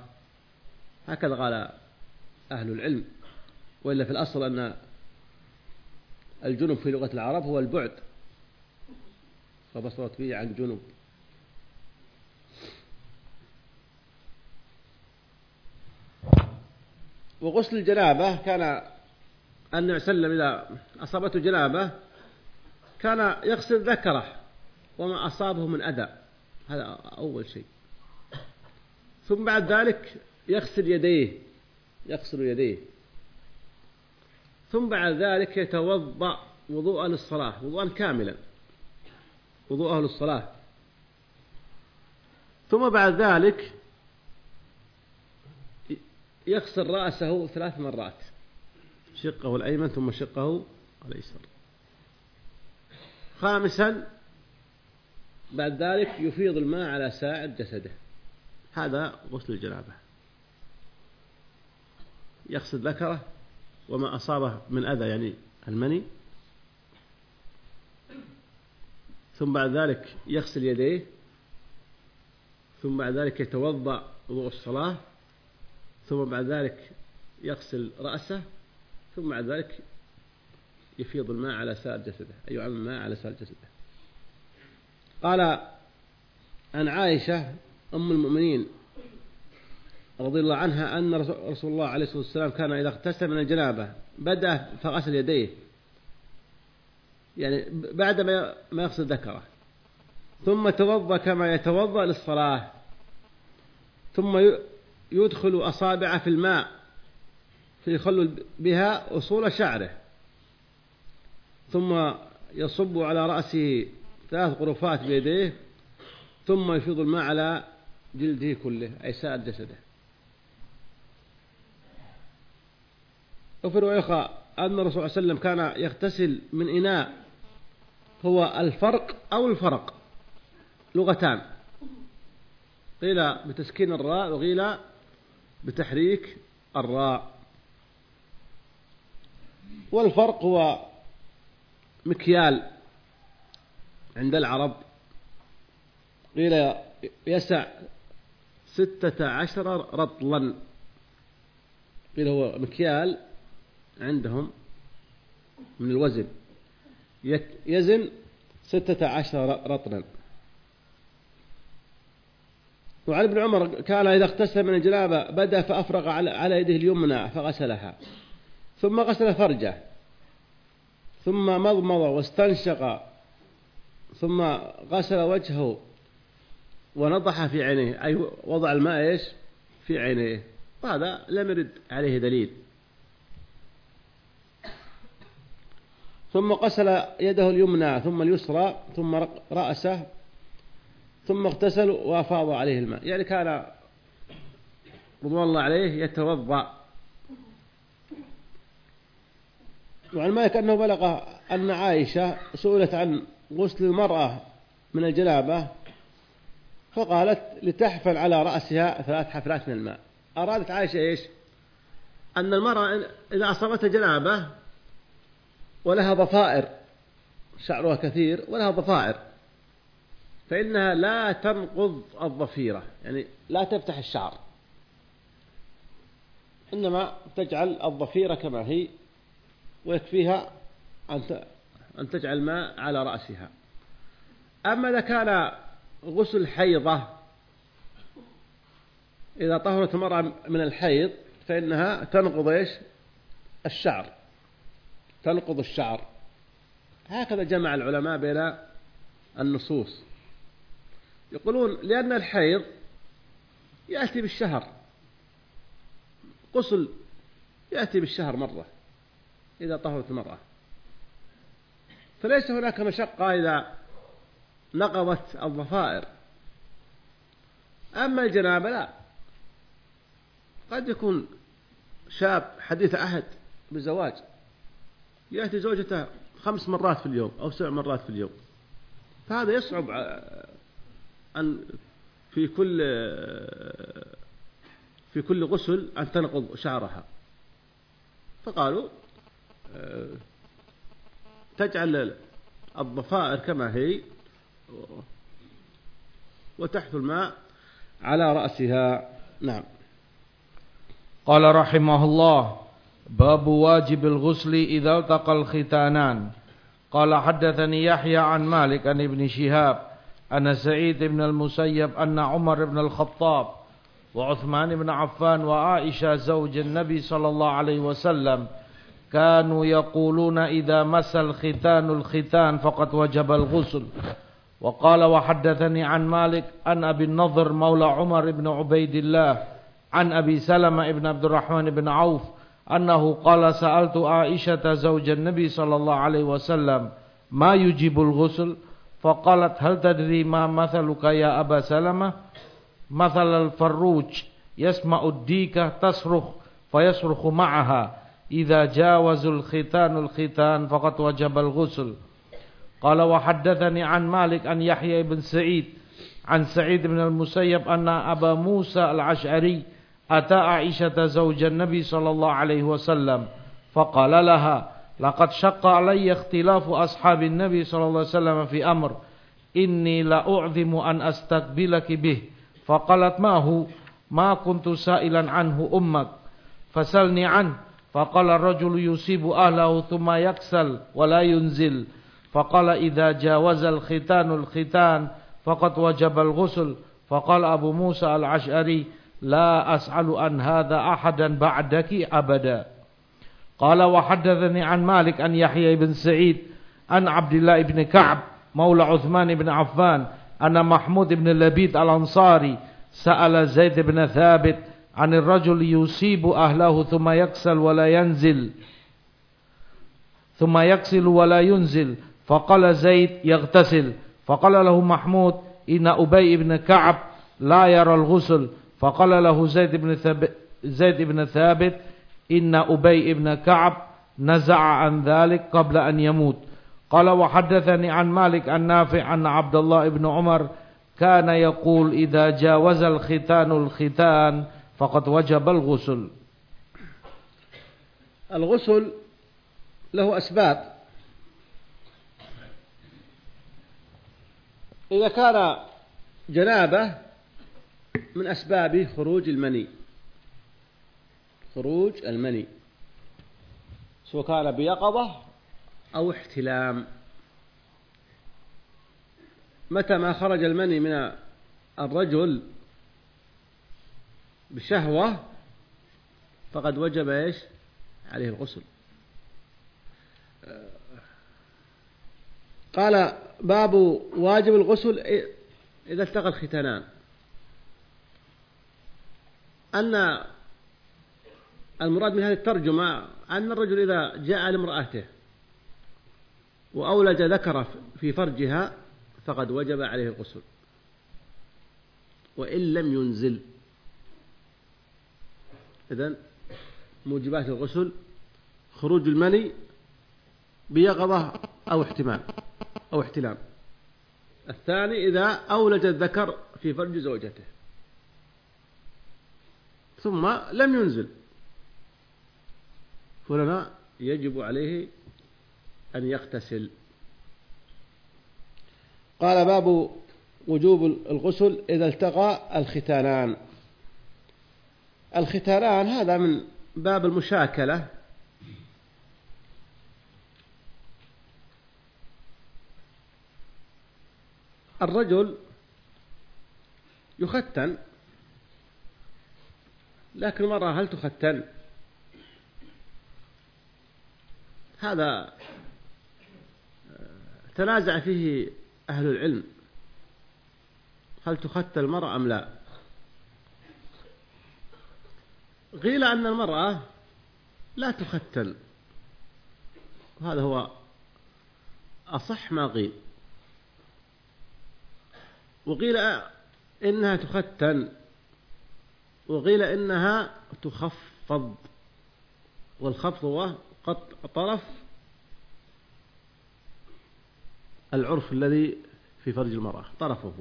هكذا قال أهل العلم. وإلا في الأصل أن الجنب في لغة العرب هو البعد فبصرت به عن جنب. وغسل الجنابة كان النبي صلى الله عليه وسلم إذا أصابته جنابة كان يغسل ذكره وما أصابه من أذى. هذا أول شيء. ثم بعد ذلك يغسل يديه يغسل يديه. ثم بعد ذلك يتوضأ وضوءا للصلاة وضوءا كاملا. وضوءه للصلاة. ثم بعد ذلك يغسل رأسه ثلاث مرات. شقه الأيمن ثم شقه الأيسر. خامسا بعد ذلك يفيض الماء على ساعد جسده. هذا غسل الجنابة. يغسل ذكره وما أصابه من أذى يعني المني. ثم بعد ذلك يغسل يديه. ثم بعد ذلك يتوضأ وضوء الصلاة. ثم بعد ذلك يغسل رأسه ثم بعد ذلك يفيض الماء على سائر جسده أي يعمم الماء على سائر جسده. قال عن عائشة أم المؤمنين رضي الله عنها أن رسول الله عليه الصلاة والسلام كان إذا اغتسل من الجنابة بدأ فغسل يديه. يعني بعد ما يغسل ذكره. ثم توضأ كما يتوضأ للصلاة. ثم يدخل أصابعه في الماء فيخلل بها أصول شعره. ثم يصب على رأسه ثلاث غرفات بيديه ثم يفيض الماء على جلده كله أي سائر جسده. وفي رواية أخرى أن الرسول صلى الله عليه وسلم كان يغتسل من إناء هو الفرق أو الفرق؟ لغتان. قيل بتسكين الراء وقيل بتحريك الراء. والفرق هو مكيال عند العرب. قيل يسع ستة عشر رطلا. قيل هو مكيال عندهم من الوزن. يزن ستة عشر رطلا. وعن ابن عمر كان إذا اغتسل من الجنابة بدأ فأفرغ على يده اليمنى فغسلها. ثم غسل فرجه. ثم مضمض واستنشق. ثم غسل وجهه ونضح في عينيه. أي وضع الماء إيش؟ في عينيه. وهذا لم يرد عليه دليل. ثم غسل يده اليمنى. ثم اليسرى. ثم رأسه. ثم اغتسل وأفاض عليه الماء. يعني كان رضوان الله عليه يتوضأ. وعن مالك أنه بلغ أن عائشة سئلت عن غسل المرأة من الجنابة فقالت لتحفل على رأسها ثلاث حفلات من الماء. أرادت عائشة إيش؟ أن المرأة إذا أصابتها جنابة ولها ضفائر شعرها كثير ولها ضفائر فإنها لا تنقض الضفيرة يعني لا تفتح الشعر. إنما تجعل الضفيرة كما هي ويكفيها أن تجعل الماء على رأسها. أما إذا كان غسل حيضة إذا طهرت المرأة من الحيض فإنها تنقض إيش؟ الشعر. تنقض الشعر. هكذا جمع العلماء بين النصوص. يقولون لأن الحيض يأتي بالشهر. غسل يأتي بالشهر مرة إذا طهرت المرأة. فليس هناك مشقة إذا نقضت الضفائر أما الجنابة لا. قد يكون شاب حديث عهد بالزواج. يأتي زوجته خمس مرات في اليوم أو سبع مرات في اليوم. فهذا يصعب أن في كل في كل غسل أن تنقض شعرها. فقالوا تجعل الضفائر كما هي وتحت الماء على رأسها. نعم. قال رحمه الله باب واجب الغسل إذا التقى الختانان. قال حدثني يحيى عن مالك عن ابن شهاب أن سعيد بن المسيب أن عمر بن الخطاب وعثمان بن عفان وعائشة زوج النبي صلى الله عليه وسلم كانوا يقولون إذا مس الختان الختان فقد وجب الغسل. وقال وحدثني عن مالك عن أبي النضر مولى عمر بن عبيد الله عن أبي سلمة بن عبد الرحمن بن عوف أنه قال سألت عائشة زوج النبي صلى الله عليه وسلم ما يجيب الغسل؟ فقالت هل تدري ما مثلك يا أبا سلمة؟ مثل الفروج يسمع الديكة تصرخ فيصرخ معها. إذا جاوز الختان الختان فقد وجب الغسل. قال وحدثني عن مالك عن يحيى بن سعيد عن سعيد بن المسيب أن أبا موسى العشعري أتى عائشة زوج النبي صلى الله عليه وسلم فقال لها لقد شق علي اختلاف أصحاب النبي صلى الله عليه وسلم في أمر إني لأعظم أن أستقبلك به فقالت ما هو ما كنت سائلا عنه أمك فسلني عنه فقال الرجل يصيب أهله ثم يكسل ولا ينزل فقال إذا جاوز الختان الختان فقد وجب الغسل فقال أبو موسى العشعري لا أسأل عن هذا أحدا بعدك أبدا قال وحدثني عن مالك أن يحيى بن سعيد أن عبد الله بن كعب مولى عثمان بن عفان أن محمود بن لبيد الأنصاري سأل زيد بن ثابت عن الرجل يصيب أهله ثم يكسل ولا ينزل. ثم يكسل ولا ينزل. فقال زيد يغتسل. فقال له محمود إن أبي بن كعب لا يرى الغسل. فقال له زيد بن ثابت, زيد بن ثابت إن أبي بن كعب نزع عن ذلك قبل أن يموت. قال وحدثني عن مالك النافع أن عبد الله بن عمر كان يقول إذا جاوز الختان الختان فقد وجب الغسل. الغسل له أسباب. إذا كان جنابة من أسباب خروج المني. خروج المني سواء كان بيقظة أو احتلام متى ما خرج المني من الرجل بشهوة فقد وجب إيش؟ عليه الغسل. قال باب واجب الغسل إذا التقى الختانان أن المراد من هذه الترجمة أن الرجل إذا جاء لامرأته وأولج ذكر في فرجها فقد وجب عليه الغسل. وإن لم ينزل. إذن موجبات الغسل خروج المني بيقظة أو احتمال أو احتلام. الثاني إذا أولج الذكر في فرج زوجته. ثم لم ينزل. فلما يجب عليه أن يغتسل. قال باب وجوب الغسل إذا التقى الختانان. الختانان هذا من باب المشاكلة. الرجل يختن لكن المرأة هل تختن؟ هذا تنازع فيه أهل العلم. هل تختن المرأة أم لا؟ قيل أن المرأة لا تختن وهذا هو أصح ما قيل. وقيل إنها تختن وقيل إنها تخفض. والخفض هو قط طرف العرف الذي في فرج المرأة. طرفه.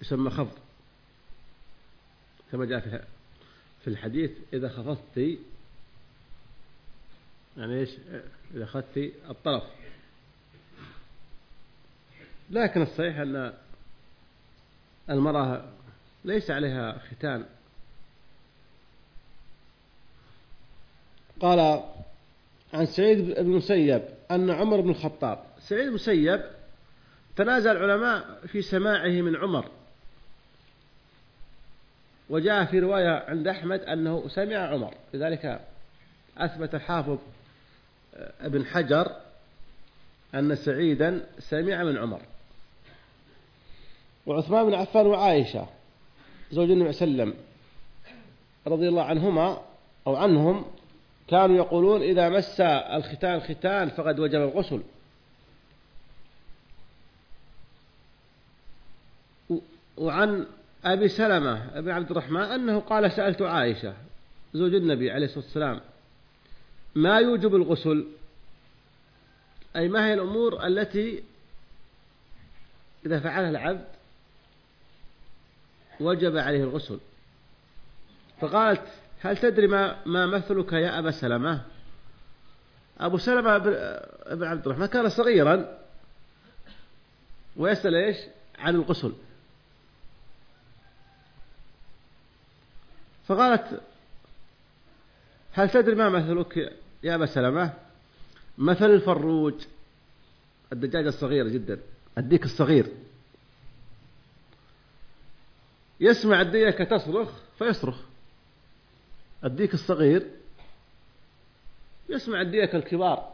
يسمى خفض. كما جاء في الحديث إذا خفضت يعني إيش؟ إذا أخذت الطرف. لكن الصحيح أن المرأة ليس عليها ختان. قال عن سعيد بن المسيب أن عمر بن الخطاب سعيد بن المسيب تنازع العلماء في سماعه من عمر. وجاء في رواية عند أحمد أنه سمع عمر لذلك أثبت الحافظ ابن حجر أن سعيدا سمع من عمر. وعثمان بن عفان وعائشة زوج النبي صلى الله عليه وسلم رضي الله عنهما أو عنهم كانوا يقولون إذا مس الختان الختان فقد وجب الغسل. وعن أبي سلمة أبي عبد الرحمن أنه قال سألت عائشة زوج النبي عليه الصلاة والسلام ما يوجب الغسل؟ أي ما هي الأمور التي إذا فعلها العبد وجب عليه الغسل؟ فقالت هل تدري ما, ما مثلك يا أبا سلمة؟ أبو سلمة بن عبد الرحمن كان صغيرا ويسأل إيش؟ عن الغسل. فقالت هل تدري ما مثلك يا أبا سلمة؟ مثل الفروج الدجاجة الصغيرة جدا الديك الصغير. يسمع الديكة تصرخ فيصرخ. الديك الصغير يسمع الديكة الكبار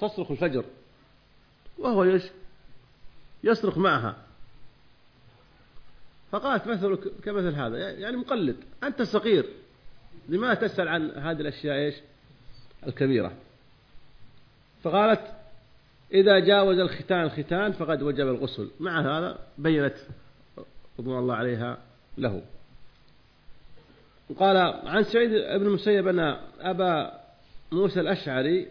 تصرخ الفجر وهو يش يصرخ معها. فقالت مثلك كمثل هذا يعني مقلد أنت صغير لماذا تسأل عن هذه الأشياء إيش؟ الكبيرة. فقالت إذا جاوز الختان الختان فقد وجب الغسل. مع هذا بينت رضوان الله عليها له. وقال عن سعيد بن المسيب أن أبا موسى الأشعري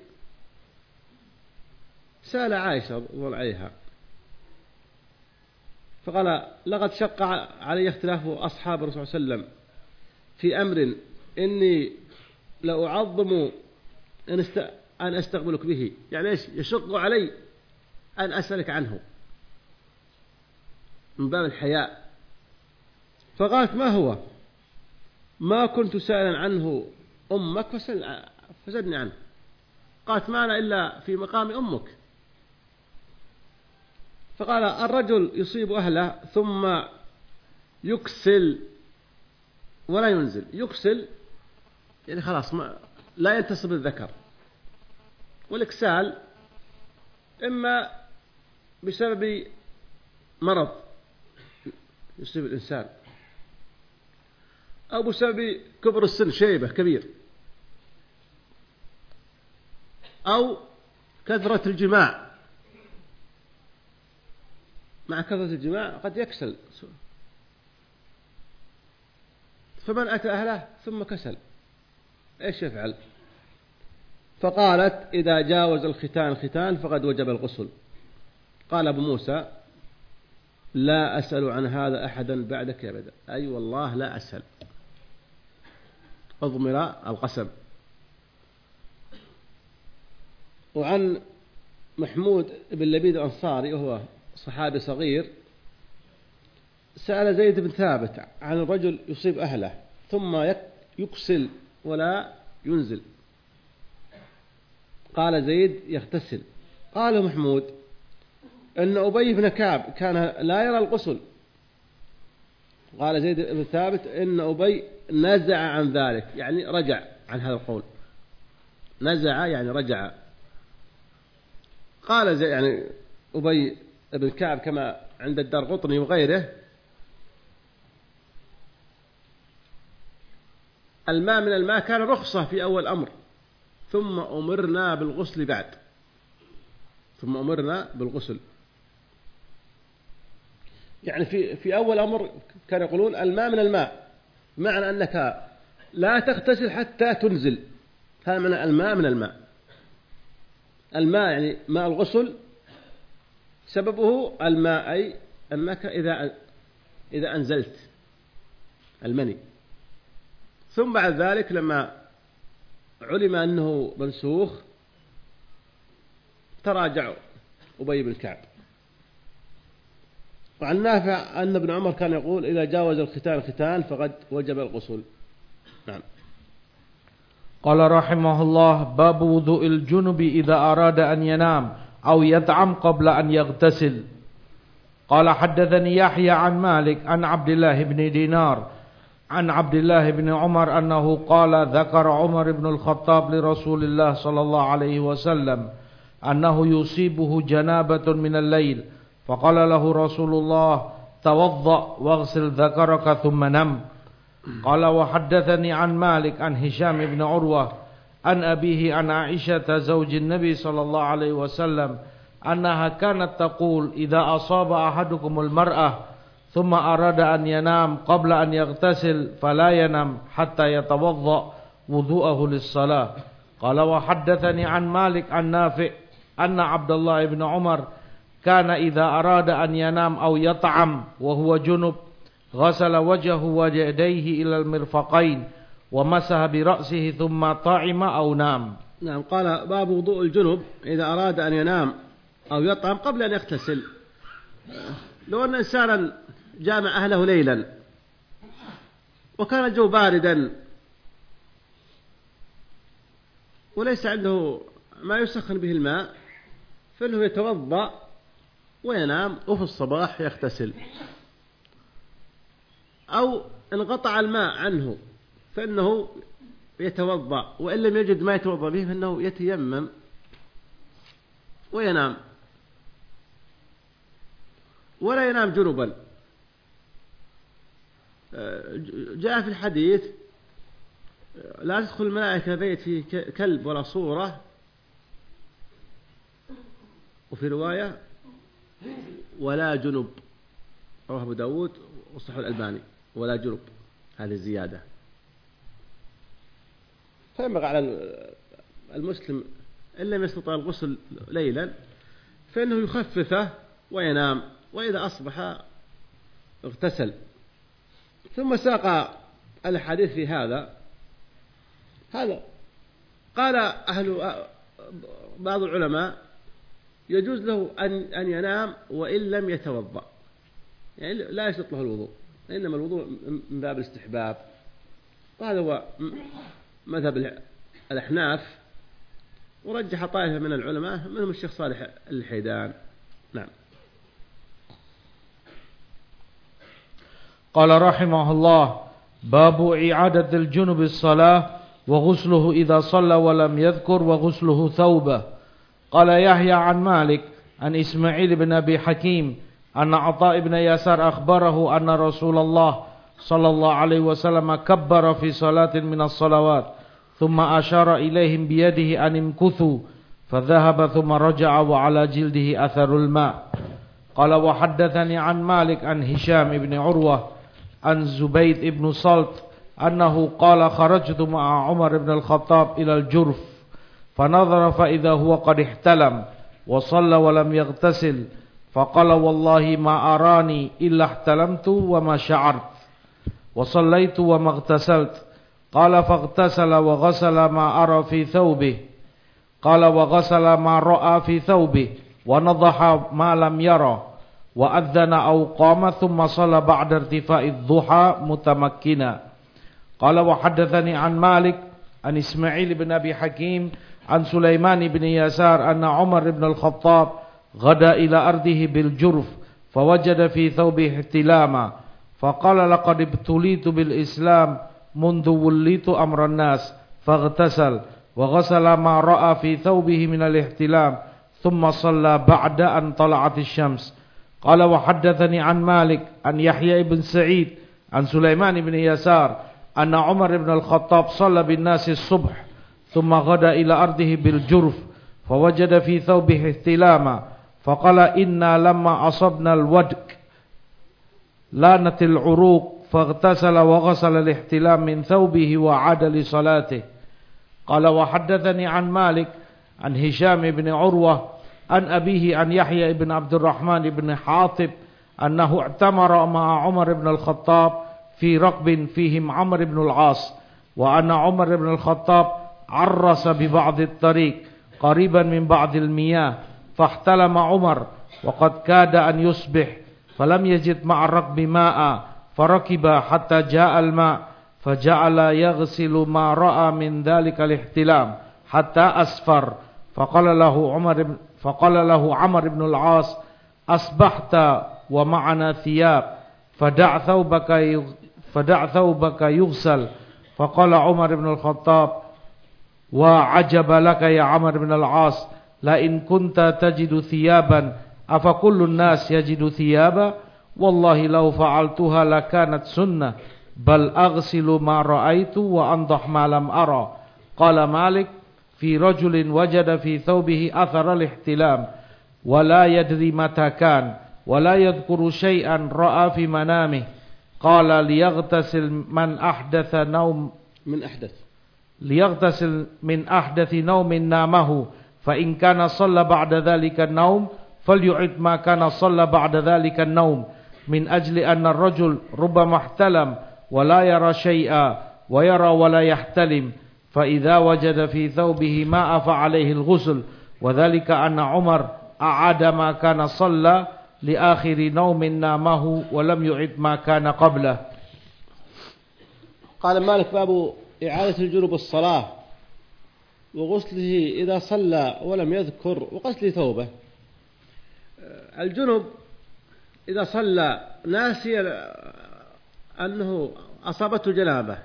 سأل عائشة رضي عليها فقال لقد شق علي اختلاف أصحاب الرسول صلى الله عليه وسلم في أمر إني لأعظم أن. أن أستقبلك به. يعني إيش؟ يشق علي أن أسألك عنه. من باب الحياء. فقالت ما هو؟ ما كنت سائلا عنه أمك فسل فسدني عنه. قالت ما أنا إلا في مقام أمك. فقال الرجل يصيب أهله ثم يكسل ولا ينزل. يكسل يعني خلاص ما لا ينتصب الذكر. والإكسال إما بسبب مرض يصيب الإنسان. أو بسبب كبر السن شيبة كبير. أو كثرة الجماع. مع كثرة الجماع قد يكسل. فمن أتى أهله ثم كسل. إيش يفعل؟ فقالت إذا جاوز الختان الختان فقد وجب الغسل. قال أبو موسى لا أسأل عن هذا أحدا بعدك أبدا. أي أيوة والله لا أسأل. أضمر القسم. وعن محمود بن لبيد الأنصاري وهو صحابي صغير سأل زيد بن ثابت عن الرجل يصيب أهله ثم يكسل ولا ينزل. قال زيد يغتسل. قال محمود أن أبي بن كعب كان لا يرى الغسل. قال زيد بن ثابت إن أبي نزع عن ذلك يعني رجع عن هذا القول. نزع يعني رجع. قال زي يعني أبي بن كعب كما عند الدار قطني وغيره الماء من الماء كان رخصة في أول أمر ثم أمرنا بالغسل بعد. ثم أمرنا بالغسل. يعني في في أول أمر كانوا يقولون الماء من الماء. معنى أنك لا تغتسل حتى تنزل. هذا معنى الماء من الماء. الماء يعني ماء الغسل. سببه الماء أي أنك إذا إذا أنزلت المني. ثم بعد ذلك لما علم أنه منسوخ تراجع أبي بن كعب. وعن نافع أن ابن عمر كان يقول إذا جاوز الختان الختان فقد وجب الغسل. نعم. قال رحمه الله باب وضوء الجنب إذا أراد أن ينام أو يطعم قبل أن يغتسل. قال حدثني يحيى عن مالك عن عبد الله بن دينار عن عبد الله بن عمر أنه قال ذكر عمر بن الخطاب لرسول الله صلى الله عليه وسلم أنه يصيبه جنابة من الليل فقال له رسول الله توضأ واغسل ذكرك ثم نم. قال وحدثني عن مالك عن هشام بن عروة عن أبيه عن عائشة زوج النبي صلى الله عليه وسلم أنها كانت تقول إذا أصاب أحدكم المرأة ثم أراد أن ينام قبل أن يغتسل فلا ينام حتى يتوضأ وضوءه للصلاة. قال وحدثني عن مالك عن نافع أن عبد الله بن عمر كان إذا أراد أن ينام أو يطعم وهو جنب غسل وجهه ويديه إلى المرفقين ومسح برأسه ثم طعم أو نام. نعم قال باب وضوء الجنب إذا أراد أن ينام أو يطعم قبل أن يغتسل. لو أن إنسانا جامع أهله ليلا وكان الجو باردا وليس عنده ما يسخن به الماء فإنه يتوضأ وينام وفي الصباح يغتسل. أو انقطع الماء عنه فإنه يتوضأ وإن لم يجد ما يتوضأ به فإنه يتيمم وينام. ولا ينام جنبا. جاء في الحديث لا تدخل الملائكة بيت فيه كلب ولا صورة. وفي رواية ولا جنب. رواه أبو داود وصحه الألباني. ولا جنب. هذه الزيادة فينبغي على المسلم إن لم يستطع الغسل ليلا فإنه يخففه وينام. وإذا أصبح اغتسل. ثم ساق الحديث في هذا. هذا قال أهل بعض العلماء يجوز له أن أن ينام وإن لم يتوضأ. يعني لا يشرط له الوضوء إنما الوضوء من باب الاستحباب. وهذا هو مذهب الأحناف. ورجح طائفة من العلماء منهم الشيخ صالح الحيدان. نعم. قال رحمه الله باب إعادة الجنب الصلاة وغسله إذا صلى ولم يذكر وغسله ثوبه. قال يحيى عن مالك عن إسماعيل بن أبي حكيم أن عطاء بن يسار أخبره أن رسول الله صلى الله عليه وسلم كبر في صلاة من الصلوات ثم أشار إليهم بيده أن امكثوا فذهب ثم رجع وعلى جلده أثر الماء. قال وحدثني عن مالك عن هشام بن عروة عن زبيد بن صلت أنه قال خرجت مع عمر بن الخطاب إلى الجرف فنظر فإذا هو قد احتلم وصلى ولم يغتسل فقال والله ما أراني إلا احتلمت وما شعرت. وصليت وما اغتسلت. قال فاغتسل وغسل ما أرى في ثوبه. قال وغسل ما رأى في ثوبه ونضح ما لم يرى. وأذن أو قام ثم صلى بعد ارتفاع الضحى متمكنا. قال وحدثني عن مالك عن إسماعيل بن أبي حكيم عن سليمان بن يسار أن عمر بن الخطاب غدا إلى أرضه بالجرف فوجد في ثوبه احتلاما فقال لقد ابتليت بالإسلام منذ وليت أمر الناس فاغتسل وغسل ما رأى في ثوبه من الاحتلام ثم صلى بعد أن طلعت الشمس قال وحدثني عن مالك عن يحيى بن سعيد عن سليمان بن يسار أن عمر بن الخطاب صلى بالناس الصبح ثم غدا إلى أرضه بالجرف فوجد في ثوبه احتلاما فقال إنا لما أصبنا الودك لانت العروق فاغتسل وغسل الاحتلام من ثوبه وعاد لصلاته. قال وحدثني عن مالك عن هشام بن عروة عن أبيه عن يحيى بن عبد الرحمن بن حاطب أنه اعتمر مع عمر بن الخطاب في ركب فيهم عمر بن العاص وأن عمر بن الخطاب عرس ببعض الطريق قريبا من بعض المياه فاحتلم عمر وقد كاد أن يصبح فلم يجد مع الركب ماء فركب حتى جاء الماء فجعل يغسل ما رأى من ذلك الاحتلام حتى أسفر. فقال له عمر فقال له عمر بن العاص أصبحت ومعنا ثياب فدع ثوبك فدع ثوبك يغسل. فقال عمر بن الخطاب وعجب لك يا عمر بن العاص لئن كنت تجد ثيابا أفكل الناس يجد ثيابا والله لو فعلتها لكانت سنة بل أغسل ما رأيت وأنضح ما لم أرى قال مالك في رجل وجد في ثوبه أثر الاحتلام ولا يدري متى كان ولا يذكر شيئا رأى في منامه قال ليغتسل من أحدث نوم من أحدث ليغتسل من أحدث نوم نامه فإن كان صلى بعد ذلك النوم فليعد ما كان صلى بعد ذلك النوم من أجل أن الرجل ربما احتلم ولا يرى شيئا ويرى ولا يحتلم فإذا وجد في ثوبه ماء فعليه الغسل وذلك أن عمر أعاد ما كان صلى لآخر نوم نامه ولم يعد ما كان قبله. قال مالك باب إعادة الجنوب الصلاة وغسله إذا صلى ولم يذكر وغسل ثوبه. الجنب إذا صلى ناسيا أنه أصابته جنابة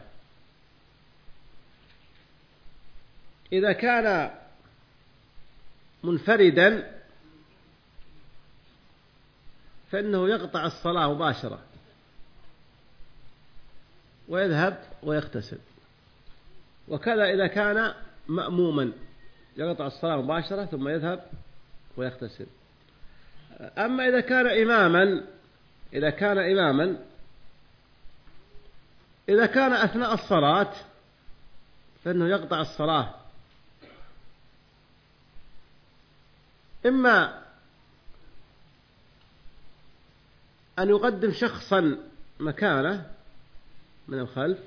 إذا كان منفردا فإنه يقطع الصلاة مباشرة ويذهب ويغتسل. وكذا إذا كان مأموما يقطع الصلاة مباشرة ثم يذهب ويغتسل. أما إذا كان إماما إذا كان إماما إذا كان أثناء الصلاة فإنه يقطع الصلاة. إما أن يقدم شخصا مكانه من الخلف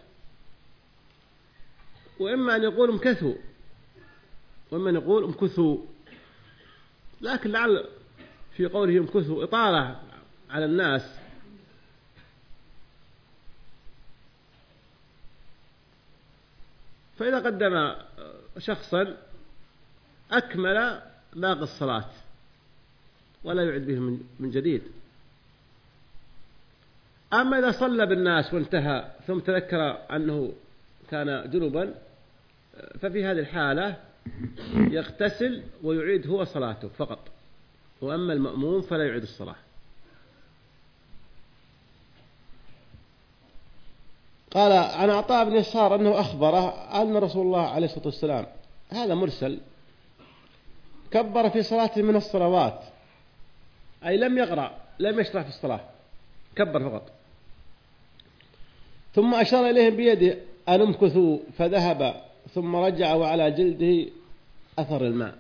وإما أن يقول امكثوا وإما أن يقول امكثوا. لكن لعل في قوله امكثوا إطالة على الناس. فإذا قدم شخصا أكمل باقي الصلاة ولا يعد به من جديد. أما إذا صلى بالناس وانتهى ثم تذكر أنه كان جنبا ففي هذه الحالة يغتسل ويعيد هو صلاته فقط. وأما المأموم فلا يعيد الصلاة. قال عن عطاء بن يسار أنه أخبره أن رسول الله عليه الصلاة والسلام هذا مرسل كبر في صلاة من الصلوات أي لم يقرأ لم يشرع في الصلاة كبر فقط. ثم أشار إليهم بيده أن امكثوا فذهب ثم رجع وعلى جلده أثر الماء.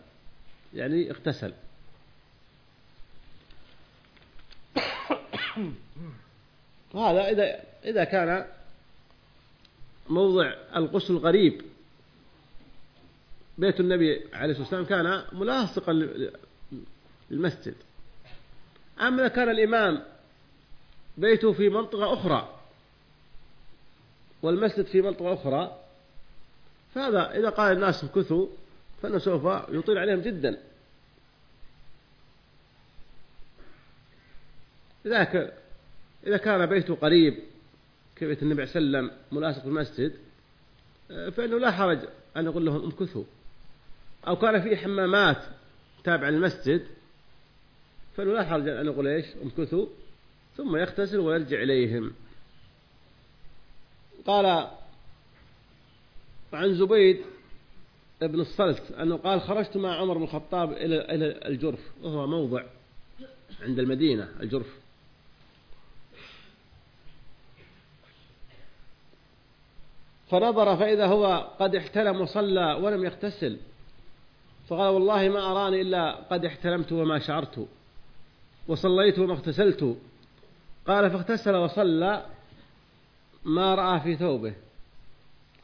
يعني اغتسل. هذا إذا إذا كان موضع الغسل قريب بيت النبي عليه الصلاة والسلام كان ملاصقا للمسجد. أما إذا كان الإمام بيته في منطقة أخرى والمسجد في منطقة أخرى فهذا إذا قال الناس امكثوا فإنه سوف يطيل عليهم جدا. إذا إذا كان بيته قريب كبيت النبي صلى الله عليه وسلم ملاصق المسجد فإنه لا حرج أن يقول لهم امكثوا أو كان في حمامات تابعة للمسجد فإنه لا حرج أن يقول إيش؟ امكثوا ثم يغتسل ويرجع إليهم. قال عن زبيد ابن الصلت أنه قال خرجت مع عمر بن الخطاب إلى إلى الجرف وهو موضع عند المدينة الجرف. فنظر فإذا هو قد احتلم وصلى ولم يغتسل فقال والله ما أراني إلا قد احتلمت وما شعرت وصليت وما اغتسلت. قال فاغتسل وصلى ما رأى في ثوبه.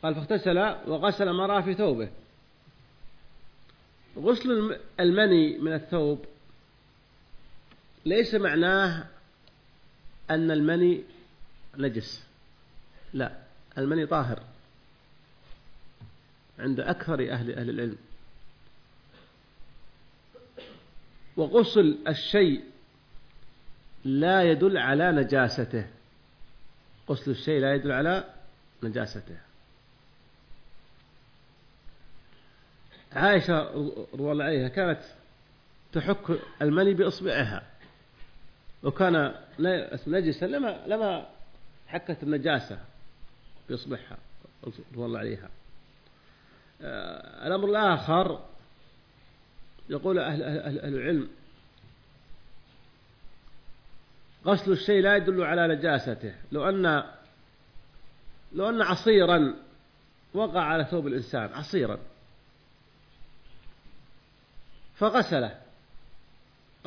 قال فاغتسل وغسل ما رأى في ثوبه. غسل المني من الثوب ليس معناه أن المني نجس. لا المني طاهر. عند أكثر أهل أهل العلم. وغسل الشيء لا يدل على نجاسته. غسل الشيء لا يدل على نجاسته. عائشة رضي الله عنها كانت تحك المني بإصبعها وكان نجسا لما لما حكت النجاسة بإصبعها رضي الله عليها آه، الأمر الآخر يقول أهل, أهل, أهل العلم غسل الشيء لا يدل على نجاسته. لو أن لو أن عصيرا وقع على ثوب الإنسان عصيرا فغسله.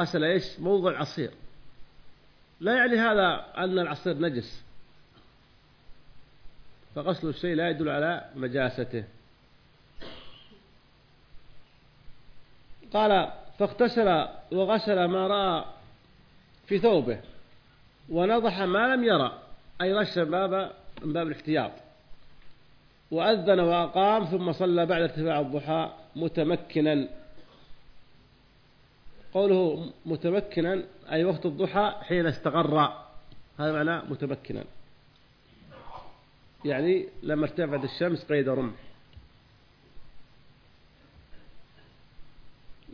غسل إيش؟ موضع العصير لا يعني هذا أن العصير نجس. فغسل الشيء لا يدل على نجاسته. قال فاغتسل وغسل ما رأى في ثوبه. ونضح ما لم يرى أي رش باب من باب الاحتياط. وأذن وأقام ثم صلى بعد ارتفاع الضحى متمكنا. قوله متمكنا أي وقت الضحى حين استقر. هذا معناه متمكنا. يعني لما ارتفعت الشمس قيد رمح.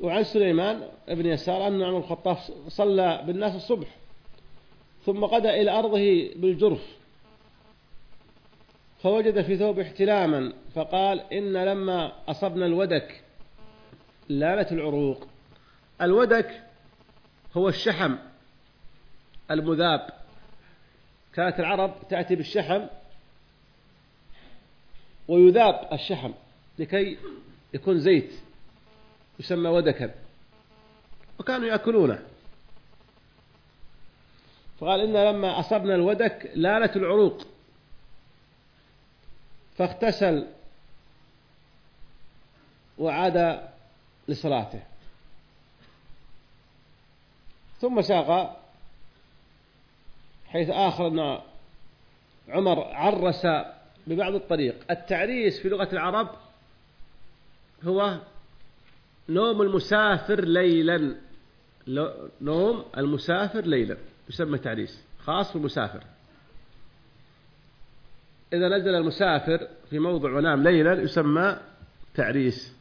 وعن سليمان بن يسار أن عمر الخطاب صلى بالناس الصبح. ثم قدى إلى أرضه بالجرف فوجد في ثوب احتلاما فقال إن لما أصبنا الودك لالت العروق. الودك هو الشحم المذاب. كانت العرب تأتي بالشحم ويذاب الشحم لكي يكون زيت يسمى ودكا وكانوا يأكلونه. فقال إن لما أصبنا الودك لالت العروق. فاغتسل وعاد لصلاته. ثم ساق حيث آخر أن عمر عرس ببعض الطريق. التعريس في لغة العرب هو نوم المسافر ليلا. نوم المسافر ليلا. يسمى تعريس خاص بالمسافر إذا نزل المسافر في موضع ونام ليلا يسمى تعريس.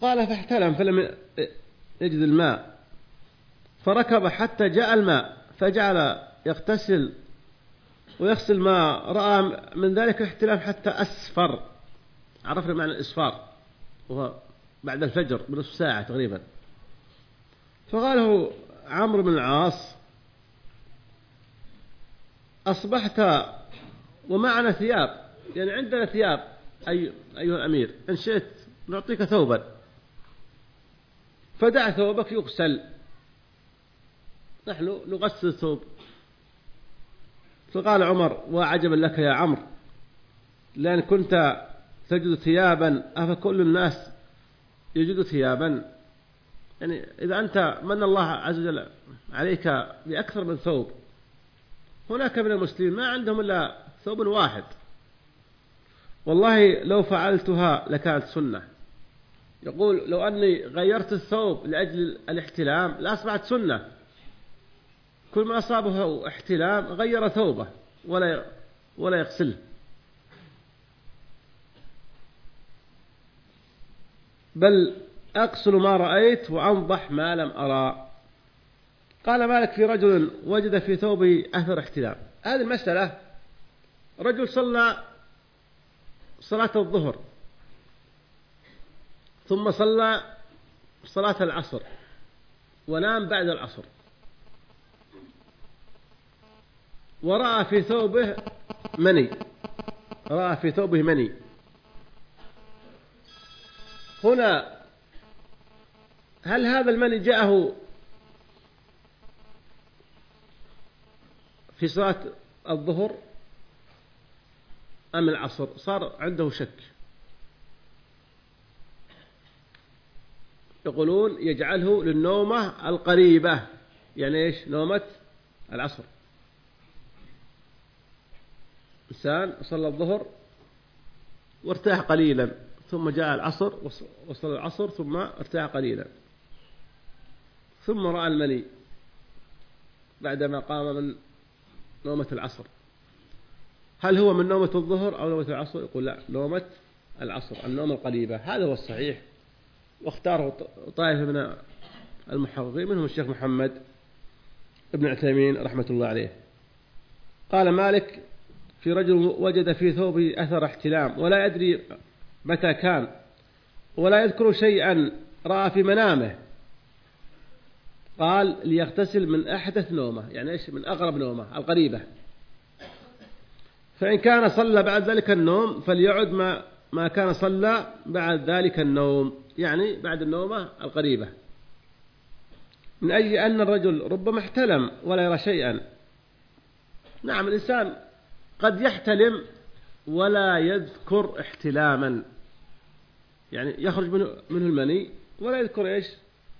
قال فاحتلم فلم يجد الماء. فركب حتى جاء الماء فجعل يغتسل. ويغسل ما رأى من ذلك الاحتلام حتى أسفر. عرفنا معنى الإسفار وهو بعد الفجر بنصف ساعة تقريبا. فقاله عمرو بن العاص أصبحت ومعنا ثياب يعني عندنا ثياب أي أيها الأمير إن شئت نعطيك ثوبا. فدع ثوبك يغسل. نحن نغسل الثوب. فقال عمر وعجبا لك يا عمرو لأن كنت تجد ثيابا أفكل الناس يجد ثيابا. يعني إذا أنت من الله عز وجل عليك بأكثر من ثوب هناك من المسلمين ما عندهم إلا ثوب واحد. والله لو فعلتها لكانت سنة. يقول لو أني غيرت الثوب لأجل الاحتلام لأصبحت سنة. كل ما أصابه احتلام غير ثوبه ولا ولا يغسله. بل أقصل ما رأيت وأنضح ما لم أرى. قال مالك في رجل وجد في ثوبه أثر احتلام. هذه المسألة رجل صلى صلاة الظهر ثم صلى صلاة العصر ونام بعد العصر. ورأى في ثوبه مني رأى في ثوبه مني. هنا هل هذا المني جاءه في صلاة الظهر أم العصر؟ صار عنده شك. يقولون يجعله للنومة القريبة. يعني إيش؟ نومة العصر. إنسان صلى الظهر وارتاح قليلا. ثم جاء العصر وصل العصر ثم ارتاح قليلا. ثم رأى المني بعدما قام من نومة العصر. هل هو من نومة الظهر أو نومة العصر؟ يقول لا نومة العصر النوم القريبة هذا هو الصحيح. واختاره طائفة من المحققين منهم الشيخ محمد ابن عثيمين رحمة الله عليه. قال مالك في رجل وجد في ثوبه أثر احتلام ولا يدري متى كان. ولا يذكر شيئا رأى في منامه. قال ليغتسل من أحدث نومة يعني إيش؟ من أقرب نومة القريبة. فإن كان صلى بعد ذلك النوم فليعد ما ما كان صلى بعد ذلك النوم يعني بعد النومة القريبة. من أجل أن الرجل ربما احتلم ولا يرى شيئا. نعم الإنسان قد يحتلم ولا يذكر احتلاما. يعني يخرج منه, منه المني ولا يذكر إيش؟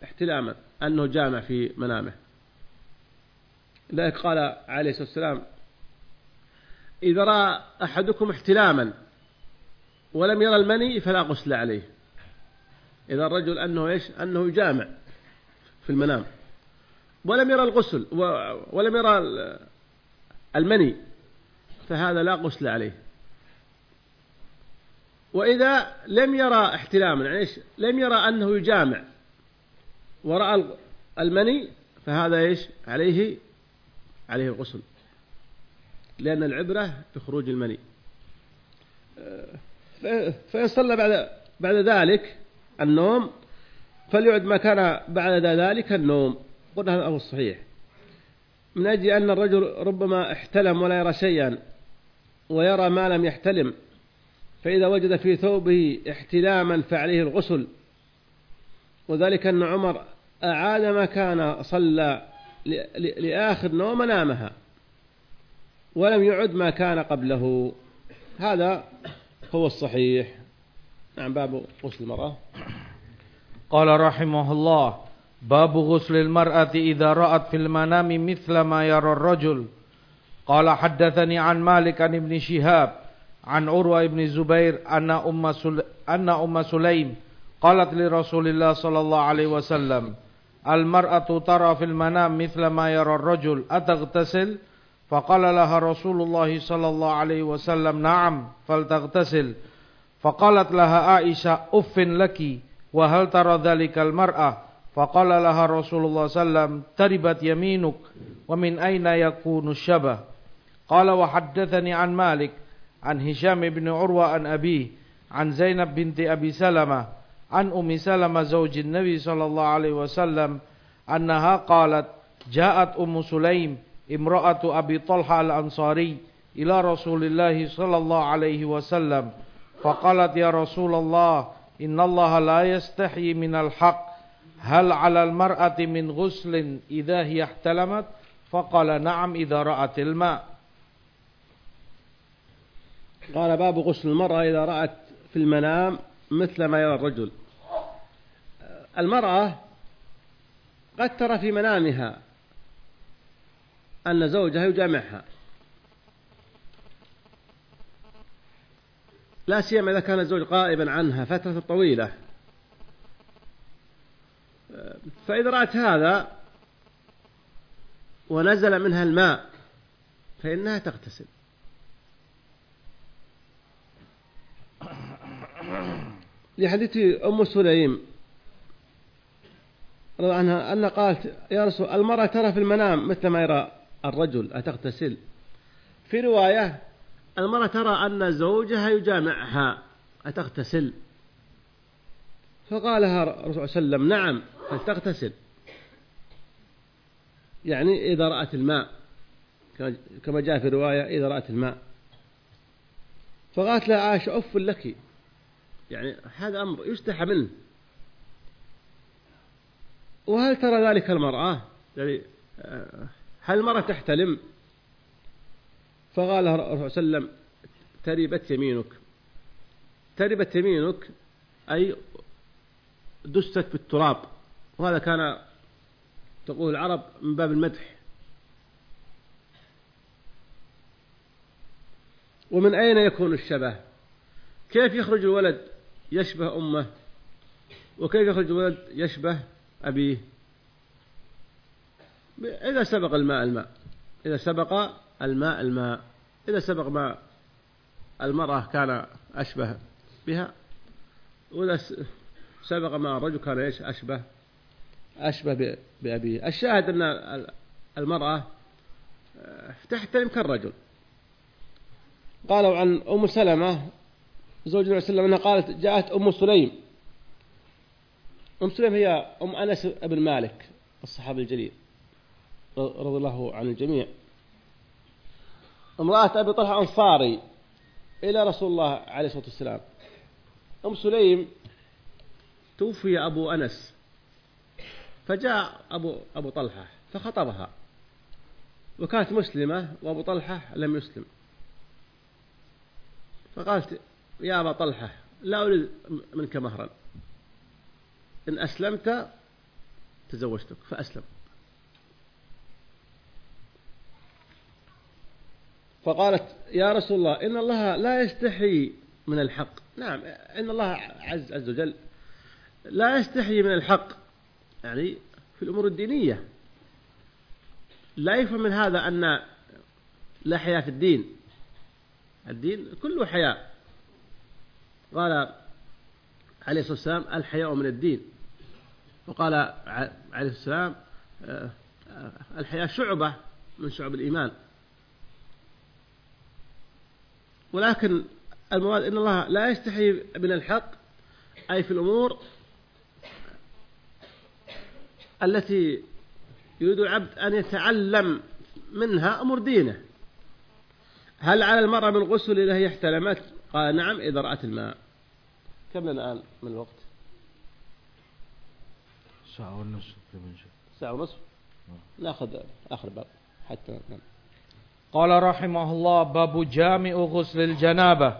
احتلاما أنه جامع في منامه. لذلك قال عليه الصلاة والسلام إذا رأى أحدكم احتلاما ولم يرى المني فلا غسل عليه. إذا الرجل أنه إيش؟ أنه يجامع في المنام. ولم يرى الغسل ولم يرى المني فهذا لا غسل عليه. وإذا لم يرى احتلاما يعني إيش؟ لم يرى أنه يجامع ورأى المني فهذا إيش؟ عليه عليه الغسل. لأن العبرة بخروج المني. فإن صلى بعد بعد ذلك النوم. فليعد ما كان بعد ذلك النوم. قلنا هذا هو الصحيح من أجل أن الرجل ربما احتلم ولا يرى شيئا ويرى ما لم يحتلم فإذا وجد في ثوبه احتلاما فعليه الغسل. وذلك أن عمر أعاد ما كان صلى لآخر نوم نامها ولم يعد ما كان قبله. هذا هو الصحيح. نعم باب غسل المرأة. قال رحمه الله باب غسل المرأة إذا رأت في المنام مثل ما يرى الرجل. قال حدثني عن مالك عن ابن شهاب عن عروة بن الزبير أن أم, سل... أن أم سليم قالت لرسول الله صلى الله عليه وسلم المرأة ترى في المنام مثل ما يرى الرجل أتغتسل؟ فقال لها رسول الله صلى الله عليه وسلم نعم فلتغتسل. فقالت لها عائشة أف لك وهل ترى ذلك المرأة؟ فقال لها رسول الله صلى الله عليه وسلم تربت يمينك ومن أين يكون الشبه؟ قال وحدثني عن مالك عن هشام بن عروة عن أبيه عن زينب بنت أبي سلمة عن أم سلمة زوج النبي صلى الله عليه وسلم أنها قالت جاءت أم سليم امرأة أبي طلحة الأنصاري إلى رسول الله صلى الله عليه وسلم فقالت يا رسول الله إن الله لا يستحي من الحق هل على المرأة من غسل إذا هي احتلمت؟ فقال نعم إذا رأت الماء. قال باب غسل المرأة إذا رأت في المنام مثل ما يرى الرجل. المرأة قد ترى في منامها أن زوجها يجامعها. لا سيما إذا كان الزوج غائبا عنها فترة طويلة. فإذا رأت هذا ونزل منها الماء فإنها تغتسل. لحديث أم سليم رضي عنها أن قالت يا رسول المرأة ترى في المنام مثل ما يرى الرجل أتغتسل؟ في رواية المرأة ترى أن زوجها يجامعها أتغتسل؟ فقال لها الرسول صلى الله عليه وسلم نعم فلتغتسل يعني إذا رأت الماء كما جاء في رواية إذا رأت الماء. فقالت لها عائشة أف لك. يعني هذا أمر يستحى منه. وهل ترى ذلك المرأة؟ يعني آه، هل المرأة تحتلم؟ فقال لها الرسول صلى الله عليه وسلم تربت يمينك. تربت يمينك أي دست في التراب. وهذا كان تقول العرب من باب المدح. ومن أين يكون الشبه؟ كيف يخرج الولد؟ يشبه أمه. وكيف يخرج الولد؟ يشبه أبيه. إذا سبق الماء الماء. إذا سبق الماء الماء. إذا سبق ما المرأة كان أشبه بها. وإذا سبق ما الرجل كان إيش؟ أشبه. أشبه بأبيه. الشاهد أن المرأة آه، تحترم كالرجل قالوا عن أم سلمة زوج النبي صلى الله عليه وسلم أنها قالت جاءت أم سليم. أم سليم هي أم أنس بن مالك الصحابي الجليل رضي الله عن الجميع. امرأة أبي طلحة أنصاري إلى رسول الله عليه الصلاة والسلام. أم سليم توفي أبو أنس فجاء أبو, أبو طلحة فخطبها وكانت مسلمة وأبو طلحة لم يسلم. فقالت يا أبا طلحة لا أريد منك مهرا. إن أسلمت تزوجتك فأسلم. فقالت يا رسول الله إن الله لا يستحي من الحق. نعم إن الله عز, عز وجل لا يستحي من الحق. يعني في الأمور الدينية. لا يفهم من هذا أن لا حياة في الدين. الدين كله حياة. قال عليه الصلاة والسلام الحياء من الدين. وقال عليه السلام آه، آه، الحياة شعبة من شعب الإيمان. ولكن المراد إن الله لا يستحي من الحق أي في الأمور التي يريد العبد أن يتعلم منها أمور دينه. هل على المرأة من غسل إذا هي احتلمت قال نعم إذا رأت الماء. كم لنا الآن من الوقت؟ ساعة ونصف ساعة ونصف؟ ناخذ آخر باب حتى نعم. قال رحمه الله باب جامع غسل الجنابة.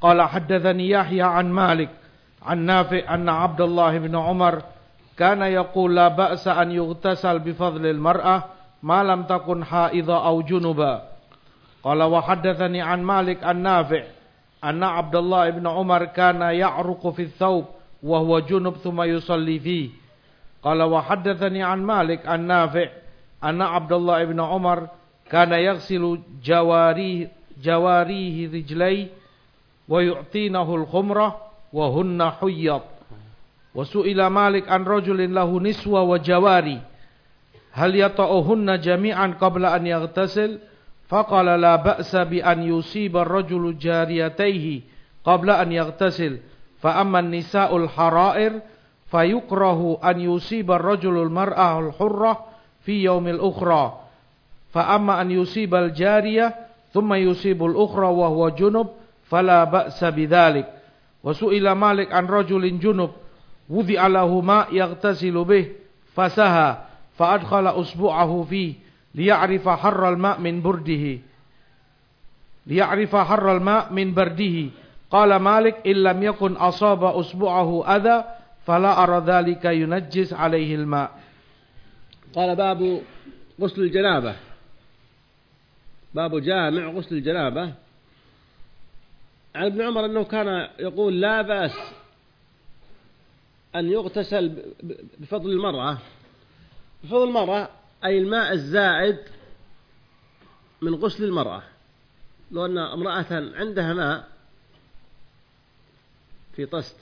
قال حدثني يحيى عن مالك عن نافع أن عبد الله بن عمر كان يقول لا بأس أن يغتسل بفضل المرأة ما لم تكن حائضة أو جنبا. قال وحدثني عن مالك النافع أن عبد الله بن عمر كان يعرق في الثوب وهو جنب ثم يصلي فيه. قال وحدثني عن مالك النافع أن عبد الله بن عمر كان يغسل جواريه, جواريه رجليه ويعطينه الخمرة وهن حيض. وسئل مالك عن رجل له نسوة وجواري هل يطأهن جميعا قبل أن يغتسل؟ فقال لا بأس بأن يصيب الرجل جاريتيه قبل أن يغتسل. فأما النساء الحرائر فيكره أن يصيب الرجل المرأة الحرة في يوم الأخرى. فأما أن يصيب الجارية ثم يصيب الأخرى وهو جنب فلا بأس بذلك. وسئل مالك عن رجل جنب وضع له ماء يغتسل به فسهى فأدخل أسبوعه فيه. ليعرف حر الماء من برده. ليعرف حر الماء من برده. قال مالك إن لم يكن أصاب أسبوعه أذى فلا أرى ذلك ينجس عليه الماء. قال باب غسل الجنابة. باب جامع غسل الجنابة. عن ابن عمر أنه كان يقول لا بأس أن يغتسل بفضل المرأة. بفضل المرأة أي الماء الزائد من غسل المرأة. لو أن امرأة عندها ماء في طست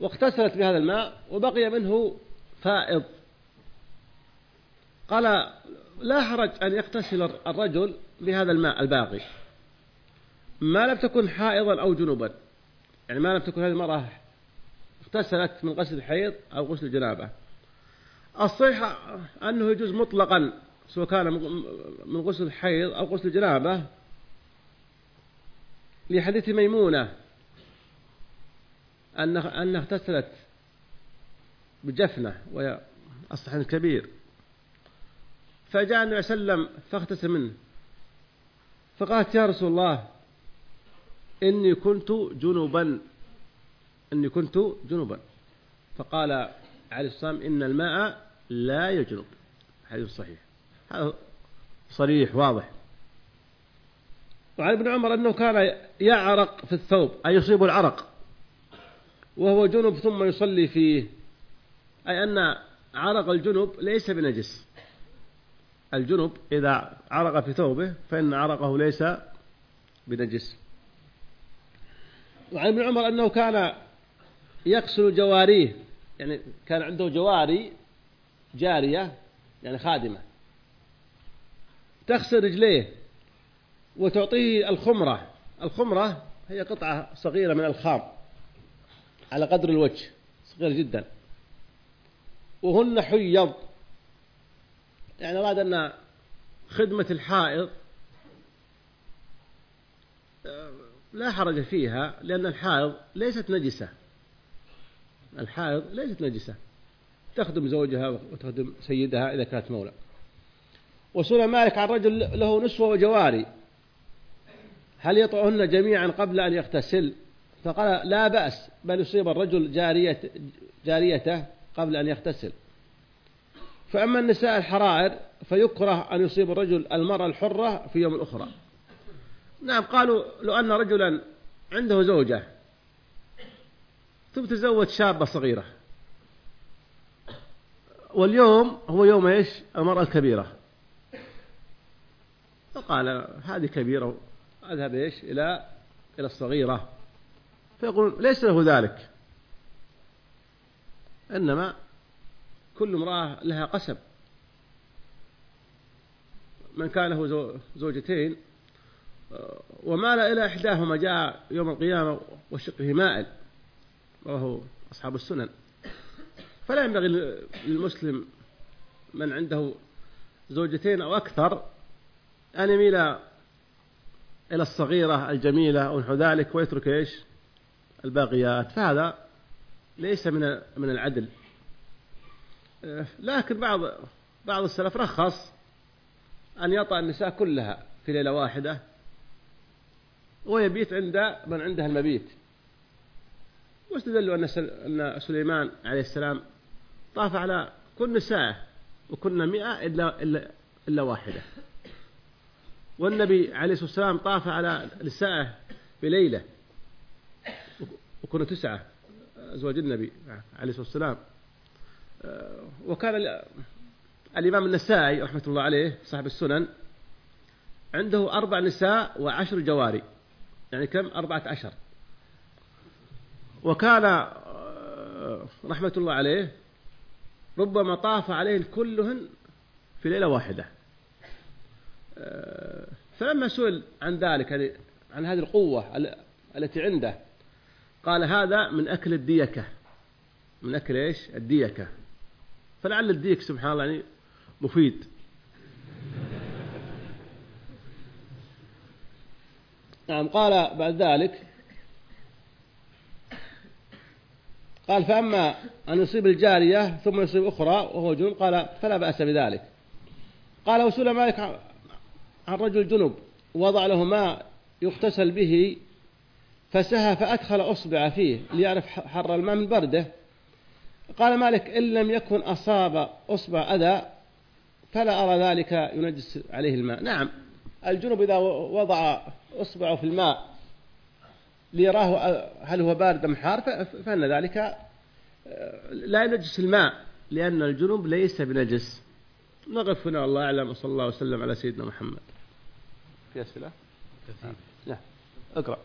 واغتسلت بهذا الماء وبقي منه فائض. قال لا حرج أن يغتسل الرجل بهذا الماء الباقي. ما لم تكن حائضا أو جنوبا. يعني ما لم تكن هذه المرأة اغتسلت من غسل الحيض أو غسل الجنابة. الصحيح أنه يجوز مطلقا سواء كان من غسل الحيض أو غسل الجنابة لحديث ميمونة أنها اغتسلت بجفنة وهي الصحن الكبير. فجاء النبي صلى الله عليه وسلم فاغتسل منه. فقالت يا رسول الله إني كنت جنبا إني كنت جنبا. فقال عليه الصلاة والسلام إن الماء لا يجنب حديث صحيح. هذا صريح واضح. وعن ابن عمر أنه كان يعرق في الثوب. أي يصيب العرق. وهو جنب ثم يصلي فيه. أي أن عرق الجنب ليس بنجس. الجنب إذا عرق في ثوبه فإن عرقه ليس بنجس. وعن ابن عمر أنه كان يغسل جواريه. يعني كان عنده جواري جارية يعني خادمة. تغسل رجليه وتعطيه الخمرة. الخمرة هي قطعة صغيرة من الخام على قدر الوجه صغير جدا. وهن حيض. يعني أراد أن خدمة الحائض لا حرج فيها لأن الحائض ليست نجسة. الحائض ليست نجسة. تخدم زوجها وتخدم سيدها إذا كانت مولى. وسئل مالك عن رجل له نسوة وجواري هل يطعهن جميعا قبل أن يغتسل؟ فقال لا بأس بل يصيب الرجل جارية جاريته قبل أن يغتسل. فأما النساء الحرائر فيكره أن يصيب الرجل المرأة الحرة في يوم الأخرى نعم قالوا لو أن رجلا عنده زوجة ثم تزوج شابة صغيرة. واليوم هو يوم إيش؟ المرأة الكبيرة. فقال هذه كبيرة أذهب إيش؟ إلى إلى الصغيرة. فيقول ليس له ذلك. إنما كل امرأة لها قسم. من كان له زوجتين ومال إلى إحداهما جاء يوم القيامة وشقه مائل. وهو أصحاب السنن. فلا ينبغي للمسلم من عنده زوجتين أو أكثر أن يميل إلى الصغيرة الجميلة أو نحو ذلك ويترك إيش؟ الباقيات. فهذا ليس من من العدل. آه، لكن بعض بعض السلف رخص أن يطأ النساء كلها في ليلة واحدة ويبيت عند من عنده المبيت. واستدلوا أن سليمان عليه السلام طاف على كل نسائه وكنا مئة إلا, إلا, إلا واحدة. والنبي عليه الصلاة والسلام طاف على نسائه بليلة. وكنا تسعة أزواج النبي عليه الصلاة والسلام. وكان الإمام النسائي رحمة الله عليه صاحب السنن عنده أربع نساء وعشر جواري. يعني كم؟ أربعة عشر. وكان رحمة الله عليه ربما طاف عليهن كلهن في ليلة واحدة. فلما سئل عن ذلك يعني عن هذه القوة التي عنده قال هذا من أكل الديكة. من أكل إيش؟ الديكة. فلعل الديك سبحان الله يعني مفيد. نعم قال بعد ذلك قال فأما أن يصيب الجارية ثم يصيب أخرى وهو جنوب قال فلا بأس بذلك. قال وسئل مالك عن رجل جنب وضع له ماء يغتسل به فسهى فأدخل أصبع فيه ليعرف حر الماء من برده. قال مالك إن لم يكن أصاب أصبع أذى فلا أرى ذلك ينجس عليه الماء. نعم الجنب إذا وضع أصبعه في الماء ليراه هل هو بارد أم حار فإن ذلك آه، لا ينجس الماء لأن الجنوب ليس بنجس. نقف هنا الله أعلم وصلى الله وسلم على سيدنا محمد. في أسئلة؟ كثير. نعم اقرأ.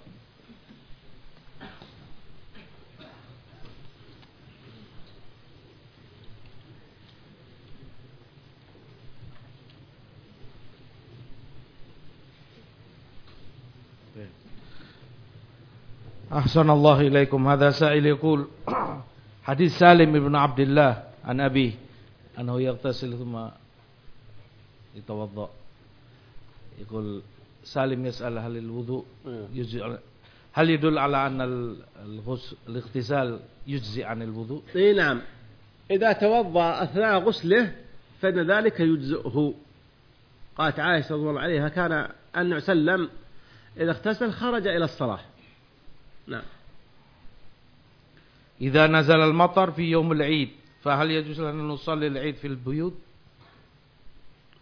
أحسن الله إليكم. هذا سائل يقول حديث سالم بن عبد الله عن أبيه أنه يغتسل ثم يتوضأ. يقول سالم يسأل هل الوضوء يجزي هل يدل على أن الغسل الاغتسال يجزي عن الوضوء؟ إي نعم. إذا توضأ أثناء غسله فإن ذلك يجزئه. قالت عائشة رضي الله عليها كان أن سلم إذا اغتسل خرج إلى الصلاة. نعم. إذا نزل المطر في يوم العيد فهل يجوز لنا أن نصلي العيد في البيوت؟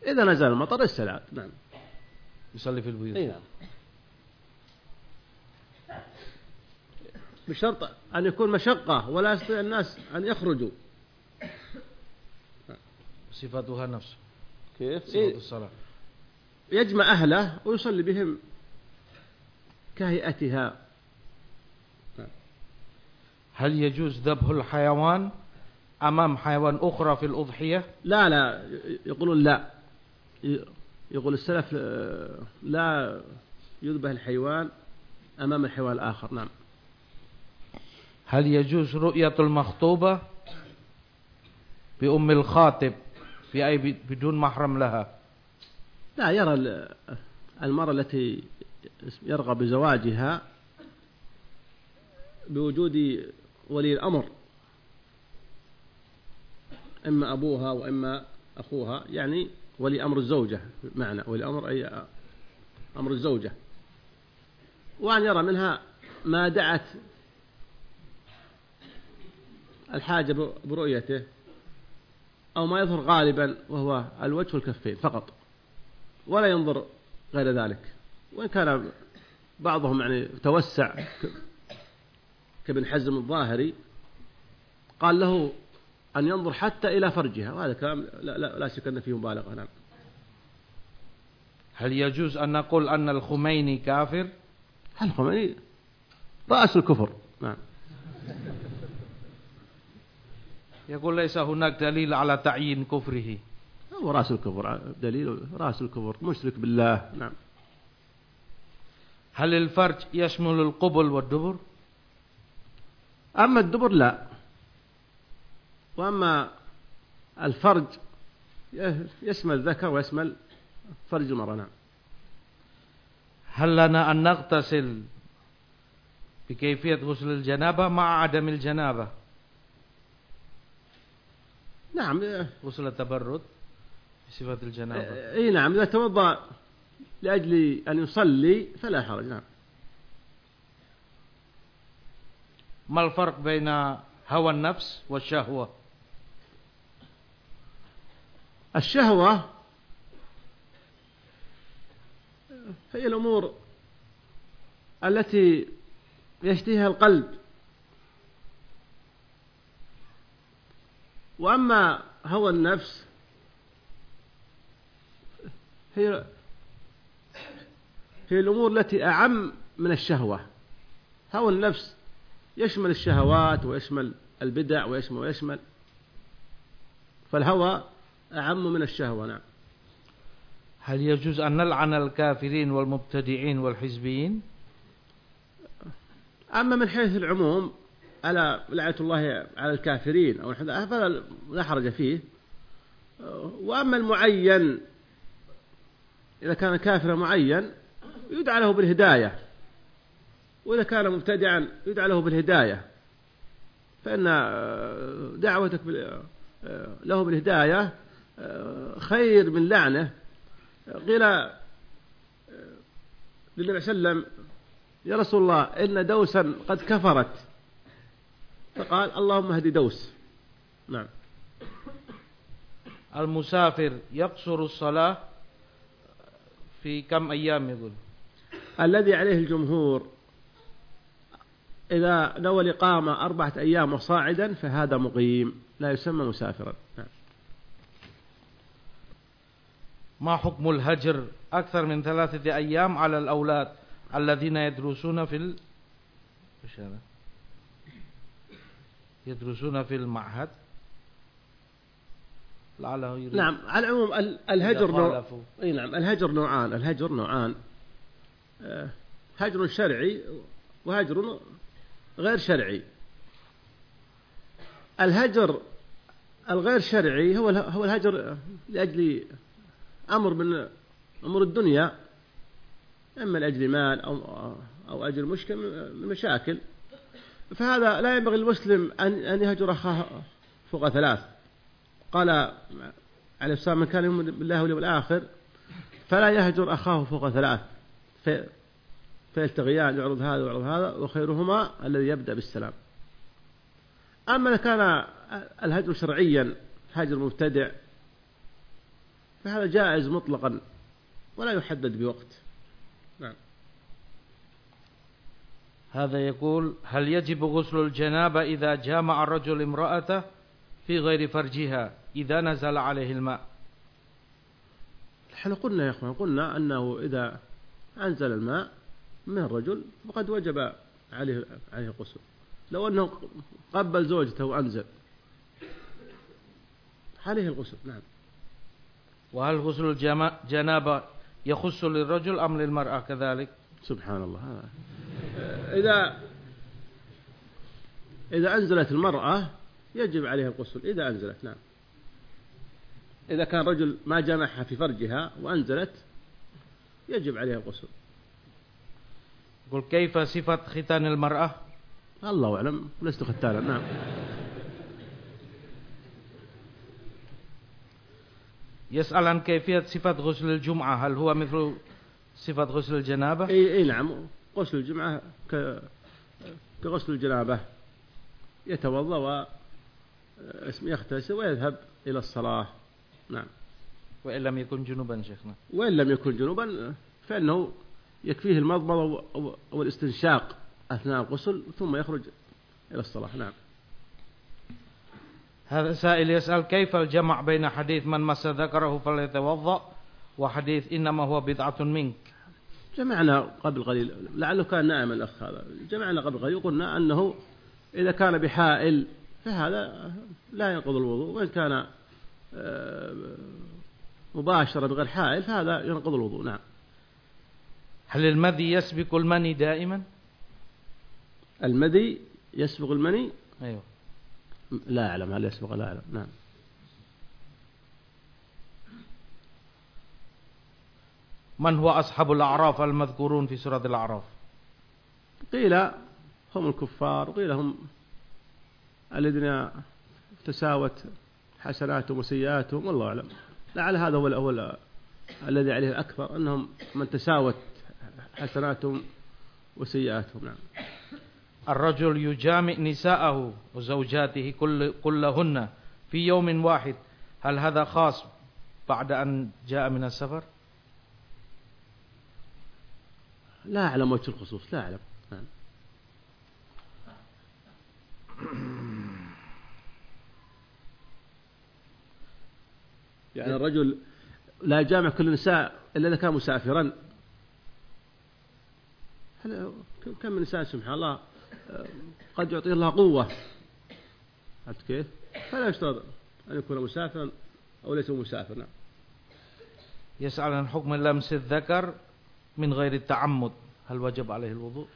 إذا نزل المطر السلام. نعم. يصلي في البيوت. أي نعم بشرط أن يكون مشقة ولا يستطيع الناس أن يخرجوا. صفتها نفس. كيف؟ صفة إيه؟ الصلاة. يجمع أهله ويصلي بهم كهيئتها. هل يجوز ذبح الحيوان أمام حيوان أخرى في الأضحية؟ لا لا. يقولون لا. يقول السلف لا يذبح الحيوان أمام الحيوان الآخر. نعم. هل يجوز رؤية المخطوبة بأم الخاطب في أي بدون محرم لها؟ لا يرى المرأة التي يرغب بزواجها بوجود ولي الأمر. إما أبوها وإما أخوها يعني ولي أمر الزوجة معنى ولي أمر أي أمر الزوجة. وأن يرى منها ما دعت الحاجة برؤيته أو ما يظهر غالبا وهو الوجه والكفين فقط ولا ينظر غير ذلك. وإن كان بعضهم يعني توسع كابن حزم الظاهري قال له أن ينظر حتى إلى فرجها وهذا كلام لا, لا, لا شك أن فيه مبالغة نعم. هل يجوز أن نقول أن الخميني كافر؟ الخميني؟ رأس الكفر نعم. يقول ليس هناك دليل على تعيين كفره. هو رأس الكفر دليل رأس الكفر مشرك بالله نعم. هل الفرج يشمل القبل والدبر؟ أما الدبر لا. وأما الفرج يشمل الذكر ويشمل فرج المرأة نعم هل لنا أن نغتسل بكيفية غسل الجنابة مع عدم الجنابة؟ نعم. غسل التبرد بصفة الجنابة. إي نعم إذا توضأ لأجل أن يصلي فلا حرج. نعم. ما الفرق بين هوى النفس والشهوة؟ الشهوة هي الأمور التي يشتهيها القلب. وأما هوى النفس هي هي الأمور التي أعم من الشهوة. هوى النفس يشمل الشهوات ويشمل البدع ويشمل ويشمل. فالهوى أعم من الشهوة نعم. هل يجوز أن نلعن الكافرين والمبتدعين والحزبيين؟ أما من حيث العموم على لعنة الله على الكافرين أو فلا لا حرج فيه. وأما المعين إذا كان كافرا معين يدعى له بالهداية. وإذا كان مبتدعا يدعى له بالهداية. فإن دعوتك له بالهداية خير من لعنه. قيل للنبي صلى الله عليه وسلم يا رسول الله إن دوسا قد كفرت. فقال اللهم اهد دوس. نعم. المسافر يقصر الصلاة في كم أيام يقول؟ الذي عليه الجمهور إذا نوى الإقامة أربعة أيام وصاعدا فهذا مقيم لا يسمى مسافرا. نعم. ما حكم الهجر أكثر من ثلاثة أيام على الأولاد الذين يدرسون في ال... يدرسون في المعهد؟ لعله يريد نعم على العموم الهجر نوع إي نعم الهجر نوعان الهجر نوعان. آه، هجر شرعي وهجر غير شرعي. الهجر الغير شرعي هو هو الهجر لأجل أمر من أمور الدنيا. أما لأجل مال أو أو أجل مشكل من مشاكل. فهذا لا ينبغي المسلم أن أن يهجر أخاه فوق ثلاث. قال عليه السلام من كان يؤمن بالله واليوم الآخر فلا يهجر أخاه فوق ثلاث. في فيلتغيان يعرض هذا ويعرض هذا وخيرهما الذي يبدأ بالسلام. أما إذا كان الهجر شرعيا هجر مبتدع فهذا جائز مطلقا ولا يحدد بوقت. نعم. هذا يقول هل يجب غسل الجنابة إذا جامع الرجل امرأته في غير فرجها إذا نزل عليه الماء؟ إحنا قلنا يا إخوان قلنا أنه إذا أنزل الماء من الرجل فقد وجب عليه عليه الغسل لو أنه قبل زوجته وأنزل. عليه الغسل نعم. وهل غسل الجنابة يخص للرجل أم للمرأة كذلك؟ سبحان الله إذا إذا أنزلت المرأة يجب عليها الغسل إذا أنزلت نعم. إذا كان رجل ما جمعها في فرجها وأنزلت يجب عليها الغسل قل كيف صفة ختان المرأة؟ الله أعلم لست ختانا نعم. يسأل عن كيفية صفة غسل الجمعة هل هو مثل صفة غسل الجنابة؟ أي, أي نعم. غسل الجمعة كغسل الجنابة. يتوضأ ويغتسل ويذهب إلى الصلاة. نعم. وإن لم يكن جنوبا شيخنا. وإن لم يكن جنوبا فإنه يكفيه المضمضة أو الاستنشاق أثناء الغسل ثم يخرج إلى الصلاة. نعم. هذا سائل يسأل كيف الجمع بين حديث من مس ذكره فليتوضأ وحديث إنما هو بضعة منك؟ جمعنا قبل قليل لعله كان نائم الأخ هذا. جمعنا قبل قليل وقلنا أنه إذا كان بحائل فهذا لا ينقض الوضوء وإن كان آه، مباشرة بغير حائل فهذا ينقض الوضوء. نعم. هل المذي يسبق المني دائما؟ المذي يسبق المني؟ أيوه. لا أعلم هل يسبق؟ لا أعلم. نعم. من هو أصحاب الأعراف المذكورون في سورة الأعراف؟ قيل هم الكفار وقيل هم الذين تساوت حسناتهم وسيئاتهم والله أعلم. لعل هذا هو الأول الذي عليه الأكثر أنهم من تساوت حسناتهم وسيئاتهم نعم. الرجل يجامع نساءه وزوجاته كل كلهن في يوم واحد. هل هذا خاص بعد أن جاء من السفر؟ لا أعلم وجه الخصوص لا أعلم. نعم. يعني الرجل لا يجامع كل النساء إلا إذا كان مسافرا. كم من إنسان سبحان الله قد يعطي الله قوة؟ عرفت كيف؟ فلا يشترط أن يكون مسافرا أو ليس مسافر نعم يسأل عن حكم لمس الذكر من غير التعمد هل وجب عليه الوضوء؟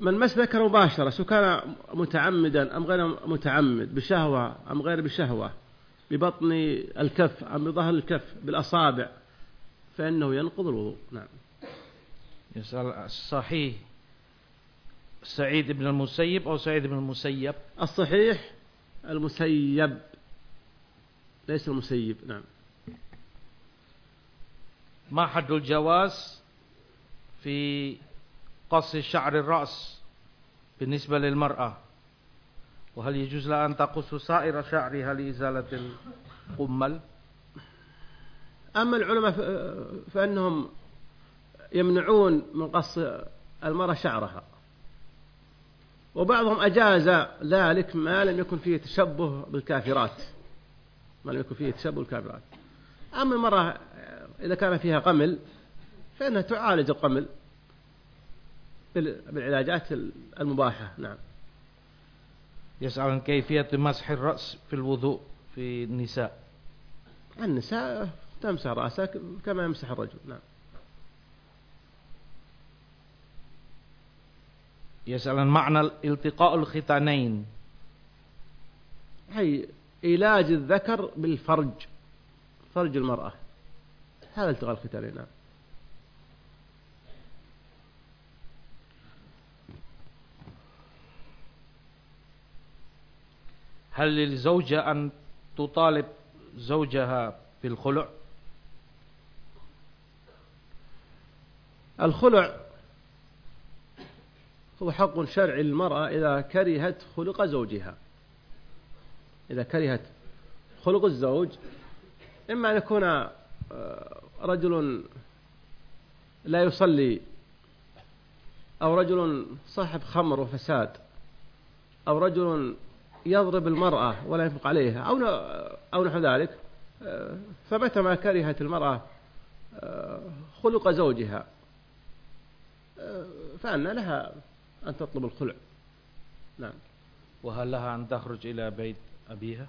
من مس ذكر مباشرة سواء كان متعمدا أم غير متعمد بشهوة أم غير بشهوة ببطن الكف أم بظهر الكف بالأصابع فإنه ينقض الوضوء. نعم. يسأل الصحيح سعيد بن المسيب أو سعيد بن المسيب؟ الصحيح المسيب ليس المسيب نعم. ما حد الجواز في قص شعر الرأس بالنسبة للمرأة؟ وهل يجوز لها أن تقص سائر شعرها لإزالة القمل؟ أما العلماء فإنهم يمنعون من قص المرأة شعرها. وبعضهم أجاز ذلك ما لم يكن فيه تشبه بالكافرات. ما لم يكن فيه تشبه بالكافرات. أما المرأة إذا كان فيها قمل فإنها تعالج القمل بالعلاجات المباحة. نعم. يسأل عن كيفية مسح الرأس في الوضوء في النساء. النساء تمسح رأسها كما يمسح الرجل. نعم. يسأل عن معنى التقاء الختانين. هي علاج الذكر بالفرج فرج المرأة. هذا التقاء الختانين نعم. هل للزوجة أن تطالب زوجها بالخلع؟ الخلع هو حق شرعي للمرأة إذا كرهت خلق زوجها. إذا كرهت خلق الزوج إما أن يكون آه، رجل لا يصلي أو رجل صاحب خمر وفساد أو رجل يضرب المرأة ولا ينفق عليها أو أو نحو ذلك آه، فمتى ما كرهت المرأة آه، خلق زوجها فأن لها أن تطلب الخلع. نعم. وهل لها أن تخرج إلى بيت أبيها؟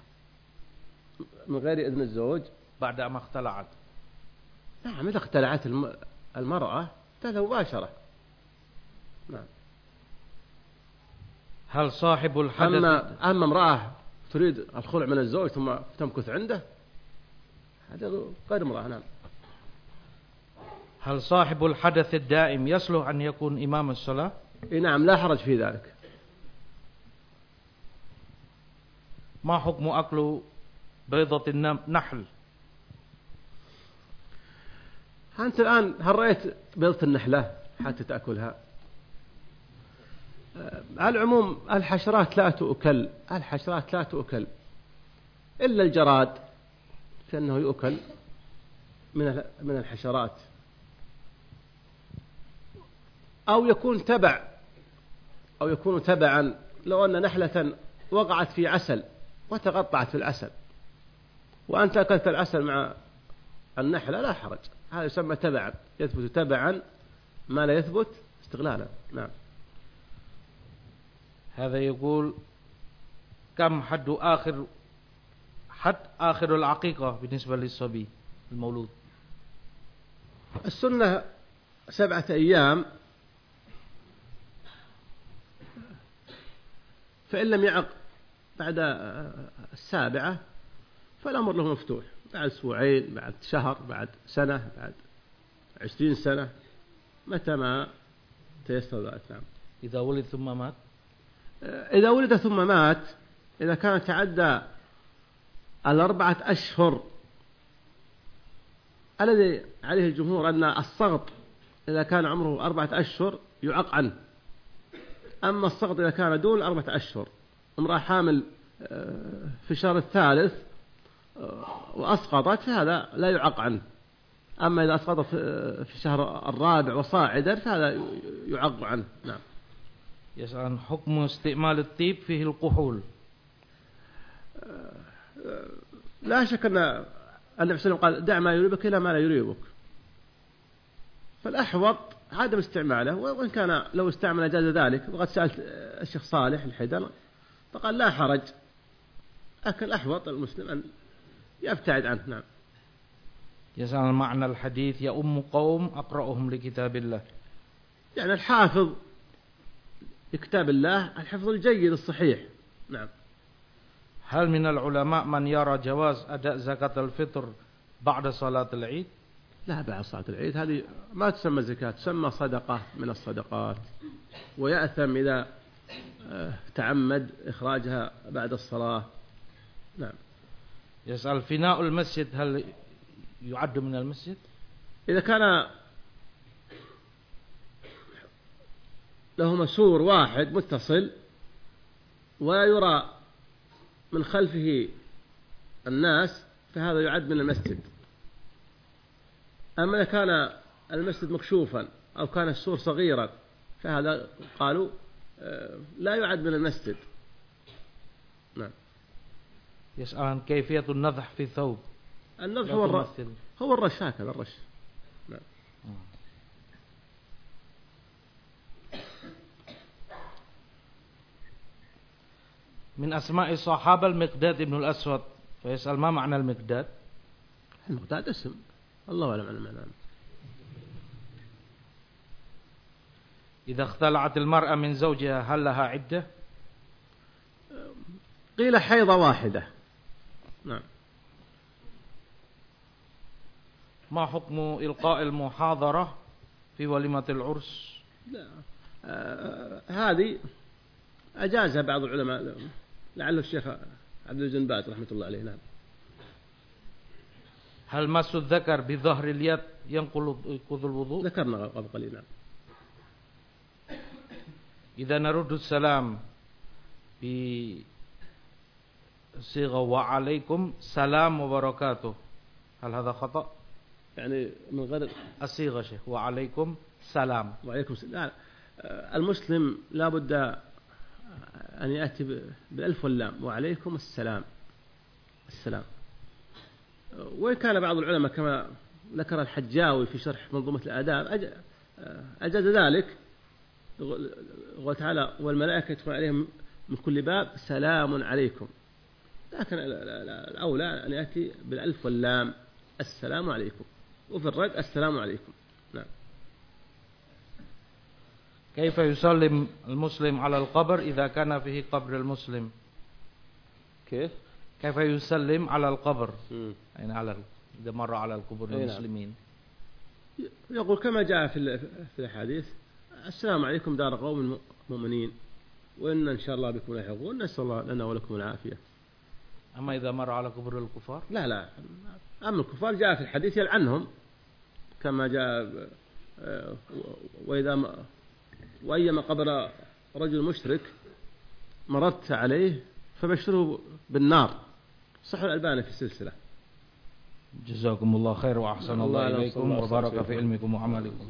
من غير إذن الزوج؟ بعد ما اختلعت. نعم إذا اختلعت المرأة تذهب مباشرة نعم. هل صاحب الحدث أما, أما امرأة تريد الخلع من الزوج ثم تمكث عنده هذا غير امرأة. نعم. هل صاحب الحدث الدائم يصلح أن يكون إمام الصلاة؟ إيه نعم لا حرج في ذلك. ما حكم أكل بيضة النحل أنت الآن هل رأيت بيضة النحلة؟ حتى تأكلها. آه، على العموم الحشرات لا تؤكل الحشرات لا تؤكل. إلا الجراد فإنه يؤكل من من الحشرات. أو يكون تبع أو يكون تبعا لو أن نحلة وقعت في عسل وتقطعت في العسل وأنت أكلت العسل مع النحلة لا حرج. هذا يسمى تبعا. يثبت تبعا ما لا يثبت استغلالا. نعم. هذا يقول كم حد آخر حد آخر العقيقة بالنسبة للصبي المولود؟ السنة سبعة أيام فإن لم يعق بعد السابعة فالأمر له مفتوح. بعد أسبوعين بعد شهر بعد سنة بعد عشرين سنة متى ما تيسر ذلك نعم إذا ولد ثم مات؟ إذا ولد ثم مات إذا كان تعدى الأربعة أشهر الذي عليه الجمهور أن الصغط إذا كان عمره أربعة أشهر يعق عنه. أما الصغط إذا كان دون أربعة أشهر امرأة حامل آه، في الشهر الثالث آه، وأسقطت فهذا لا يعق عنه. أما إذا أسقطت في الشهر الرابع وصاعدا فهذا يعق عنه. نعم. يسأل عن حكم استعمال الطيب فيه الكحول لا شك أن النبي صلى الله عليه وسلم قال دع ما يريبك إلى ما لا يريبك. فالأحوط عدم استعماله وإن كان لو استعمل جاز ذلك وقد سألت الشيخ صالح الحيدر فقال لا حرج لكن الأحوط المسلم أن يبتعد عنه نعم. يسأل معنى الحديث يا أم قوم أقرأهم لكتاب الله. يعني الحافظ لكتاب الله الحفظ الجيد الصحيح نعم. هل من العلماء من يرى جواز أداء زكاة الفطر بعد صلاة العيد؟ لا بعد صلاة العيد. هذه ما تسمى زكاة تسمى صدقة من الصدقات. ويأثم إذا آه، تعمد إخراجها بعد الصلاة. نعم. يسأل فناء المسجد هل يعد من المسجد؟ إذا كان له مسور واحد متصل ولا يرى من خلفه الناس فهذا يعد من المسجد. أما إذا كان المسجد مكشوفا أو كان السور صغيرا فهذا قالوا آه، لا يعد من المسجد. نعم. يسأل عن كيفية النضح في ثوب النضح هو الرش هو الرش هكذا الرش. نعم. من أسماء الصحابة المقداد بن الأسود فيسأل ما معنى المقداد؟ المقداد اسم. الله أعلم عن المعنى إذا اختلعت المرأة من زوجها هل لها عدة؟ قيل حيضة واحدة. نعم. ما حكم إلقاء المحاضرة في وليمة العرس؟ لا. آه هذه أجازها بعض العلماء. لعل الشيخ عبد الجن باز رحمة الله عليه نعم. هل مس الذكر بظهر اليد ينقل الوضوء؟ ذكرنا قبل قليل نعم إذا نرد السلام بصيغة وعليكم سلام وبركاته. هل هذا خطأ؟ يعني من غير الصيغة شيخ وعليكم سلام وعليكم سلام المسلم لا بد أن يأتي بالألف واللام وعليكم السلام. السلام. وإن كان بعض العلماء كما ذكر الحجاوي في شرح منظومة الآداب أجاز ذلك. قال تعالى والملائكة يدخل عليهم من كل باب سلام عليكم. لكن الأولى أن يأتي بالألف واللام السلام عليكم. وفي الرد السلام عليكم. نعم. كيف يسلم المسلم على القبر إذا كان فيه قبر المسلم؟ كيف؟ كيف يسلم على القبر؟ يعني على إذا مر على القبور نعم. المسلمين. يقول كما جاء في في الحديث السلام عليكم دار قوم مؤمنين وإن إن شاء الله بكم لاحقون نسأل الله لنا ولكم العافية. أما إذا مر على قبور الكفار؟ لا لا. أما الكفار جاء في الحديث يلعنهم كما جاء آه، وإذا وأيما قبر رجل مشرك مررت عليه فبشره بالنار. صح الألباني في السلسلة. جزاكم الله خير وأحسن الله إليكم وبارك في علمكم وعملكم